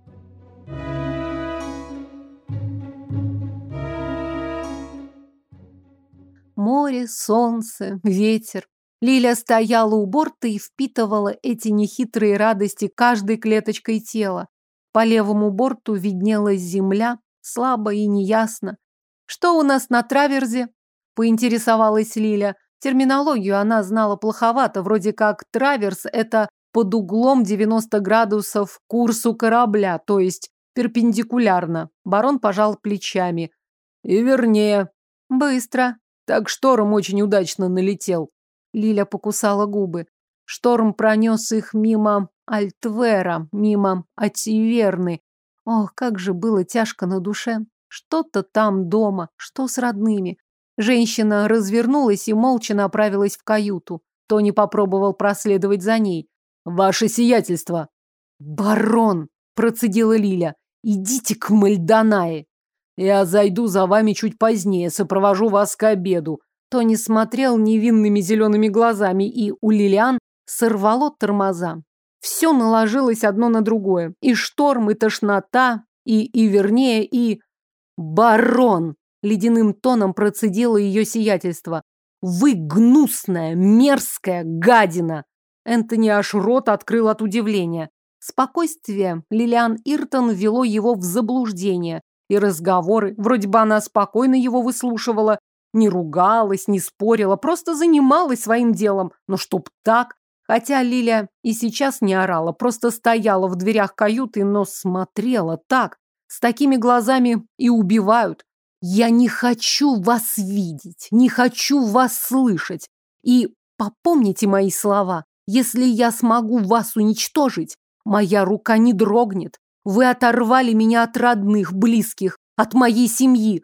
Море, солнце, ветер. Лиля стояла у борта и впитывала эти нехитрые радости каждой клеточкой тела. По левому борту виднелась земля, слабо и неясно. Что у нас на траверзе? Поинтересовалась Лиля. Терминологию она знала плоховато, вроде как траверс – это под углом 90 градусов курсу корабля, то есть перпендикулярно. Барон пожал плечами. И вернее. Быстро. Так шторм очень удачно налетел. Лиля покусала губы. Шторм пронес их мимо Альтвера, мимо Ативерны. Ох, как же было тяжко на душе. Что-то там дома, что с родными. Женщина развернулась и молча направилась в каюту. Тони попробовал проследовать за ней. «Ваше сиятельство!» «Барон!» – процедила Лиля. «Идите к Мальдонае!» Я зайду за вами чуть позднее, сопровожу вас к обеду. Тони смотрел невинными зелеными глазами, и у Лилиан сорвало тормоза. Все наложилось одно на другое. И шторм, и тошнота, и, и вернее, и... Барон! Ледяным тоном процедило ее сиятельство. Вы гнусная, мерзкая гадина! Энтони аж рот открыл от удивления. Спокойствие Лилиан Иртон вело его в заблуждение. И разговоры, вроде бы она спокойно его выслушивала, не ругалась, не спорила, просто занималась своим делом. Но чтоб так... Хотя Лиля и сейчас не орала, просто стояла в дверях каюты, но смотрела так. С такими глазами и убивают. Я не хочу вас видеть, не хочу вас слышать. И попомните мои слова. Если я смогу вас уничтожить, моя рука не дрогнет, вы оторвали меня от родных, близких, от моей семьи.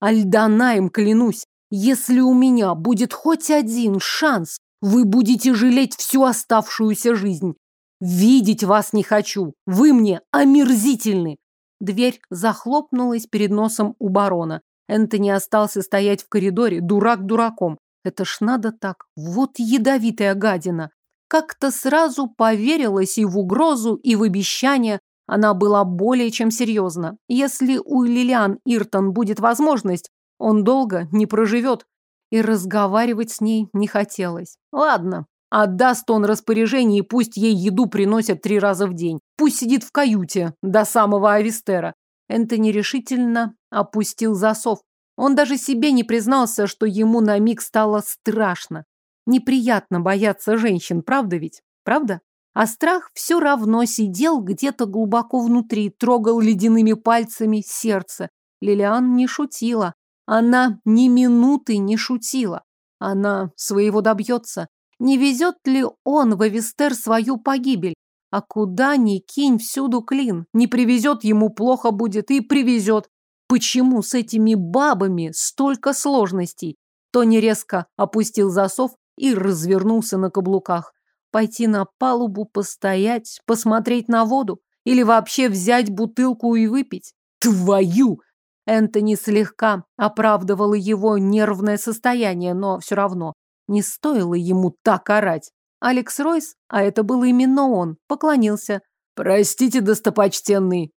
Альданаем клянусь, если у меня будет хоть один шанс, вы будете жалеть всю оставшуюся жизнь. Видеть вас не хочу. Вы мне омерзительны. Дверь захлопнулась перед носом у барона. Энтони остался стоять в коридоре, дурак дураком. Это ж надо так. Вот ядовитая гадина. Как-то сразу поверилась и в угрозу, и в обещание, она была более чем серьезна. Если у Лилиан Иртон будет возможность, он долго не проживет. И разговаривать с ней не хотелось. Ладно, отдаст он распоряжение, и пусть ей еду приносят три раза в день. Пусть сидит в каюте до самого Авистера. Энтони решительно опустил засов. Он даже себе не признался, что ему на миг стало страшно. Неприятно бояться женщин, правда ведь? Правда? А страх все равно сидел где-то глубоко внутри, трогал ледяными пальцами сердце. Лилиан не шутила. Она ни минуты не шутила. Она своего добьется. Не везет ли он в Эвестер свою погибель? А куда ни кинь, всюду клин. Не привезет ему плохо будет и привезет. Почему с этими бабами столько сложностей? Тони резко опустил засов и развернулся на каблуках. Пойти на палубу, постоять, посмотреть на воду? Или вообще взять бутылку и выпить? Твою! Энтони слегка оправдывало его нервное состояние, но все равно. Не стоило ему так орать. Алекс Ройс, а это был именно он, поклонился. «Простите, достопочтенный».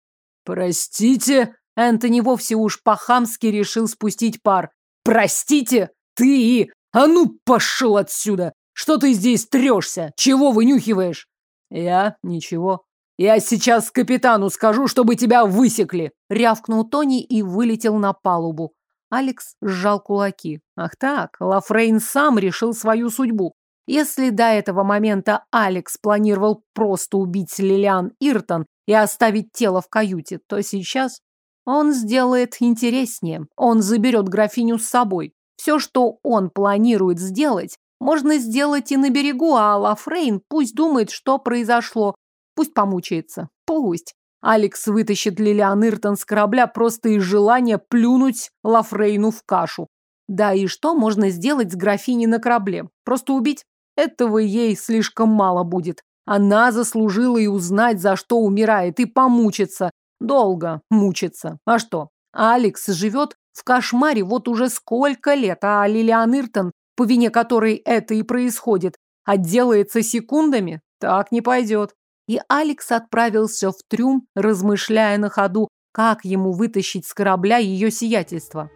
«Простите?» Энтони вовсе уж по-хамски решил спустить пар. «Простите? Ты? А ну, пошел отсюда! Что ты здесь трешься? Чего вынюхиваешь?» «Я? Ничего. Я сейчас капитану скажу, чтобы тебя высекли!» Рявкнул Тони и вылетел на палубу. Алекс сжал кулаки. Ах так, Лафрейн сам решил свою судьбу. Если до этого момента Алекс планировал просто убить Лилиан Иртон и оставить тело в каюте, то сейчас он сделает интереснее. Он заберет графиню с собой. Все, что он планирует сделать, можно сделать и на берегу, а Лафрейн пусть думает, что произошло. Пусть помучается. Пусть. Алекс вытащит Лилиан Иртон с корабля просто из желания плюнуть Лафрейну в кашу. Да и что можно сделать с графиней на корабле? Просто убить? Этого ей слишком мало будет. Она заслужила и узнать, за что умирает, и помучиться. Долго мучиться. А что? Алекс живет в кошмаре вот уже сколько лет, а Лилиан Иртон, по вине которой это и происходит, отделается секундами? Так не пойдет. И Алекс отправился в трюм, размышляя на ходу, как ему вытащить с корабля ее сиятельство.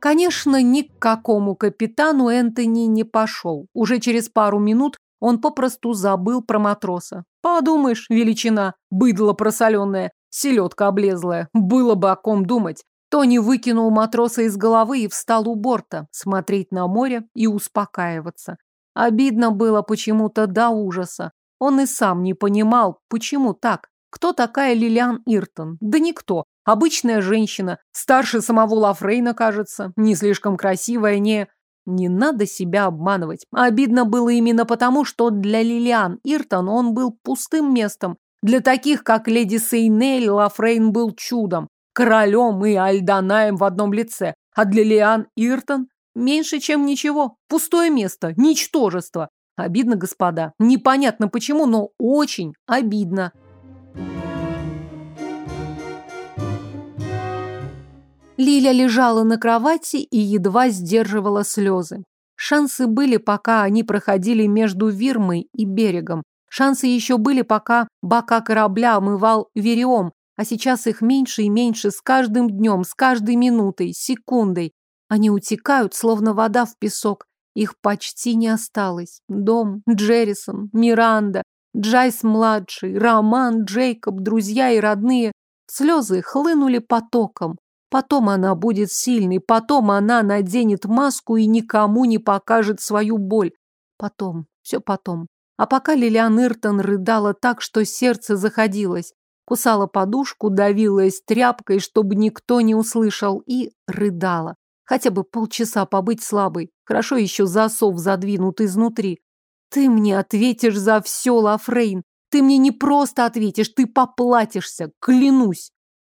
Конечно, ни к какому капитану Энтони не пошел. Уже через пару минут он попросту забыл про матроса. Подумаешь, величина, быдло просоленное, селедка облезлая. Было бы о ком думать. Тони выкинул матроса из головы и встал у борта, смотреть на море и успокаиваться. Обидно было почему-то до ужаса. Он и сам не понимал, почему так. Кто такая Лилиан Иртон? Да никто. Обычная женщина, старше самого Лафрейна, кажется, не слишком красивая, не... Не надо себя обманывать. Обидно было именно потому, что для Лилиан Иртон он был пустым местом. Для таких, как леди Сейнель, Лафрейн был чудом, королем и Альданаем в одном лице. А для Лиан Иртон меньше, чем ничего. Пустое место, ничтожество. Обидно, господа. Непонятно почему, но очень обидно. Лиля лежала на кровати и едва сдерживала слезы. Шансы были, пока они проходили между Вирмой и берегом. Шансы еще были, пока бока корабля омывал Вериом, а сейчас их меньше и меньше с каждым днем, с каждой минутой, секундой. Они утекают, словно вода в песок. Их почти не осталось. Дом, Джеррисон, Миранда, Джайс-младший, Роман, Джейкоб, друзья и родные. Слезы хлынули потоком. Потом она будет сильной, потом она наденет маску и никому не покажет свою боль. Потом, все потом. А пока Лилиан Иртон рыдала так, что сердце заходилось, кусала подушку, давилась тряпкой, чтобы никто не услышал, и рыдала. Хотя бы полчаса побыть слабой. Хорошо еще засов задвинут изнутри. Ты мне ответишь за все, Лафрейн. Ты мне не просто ответишь, ты поплатишься, клянусь.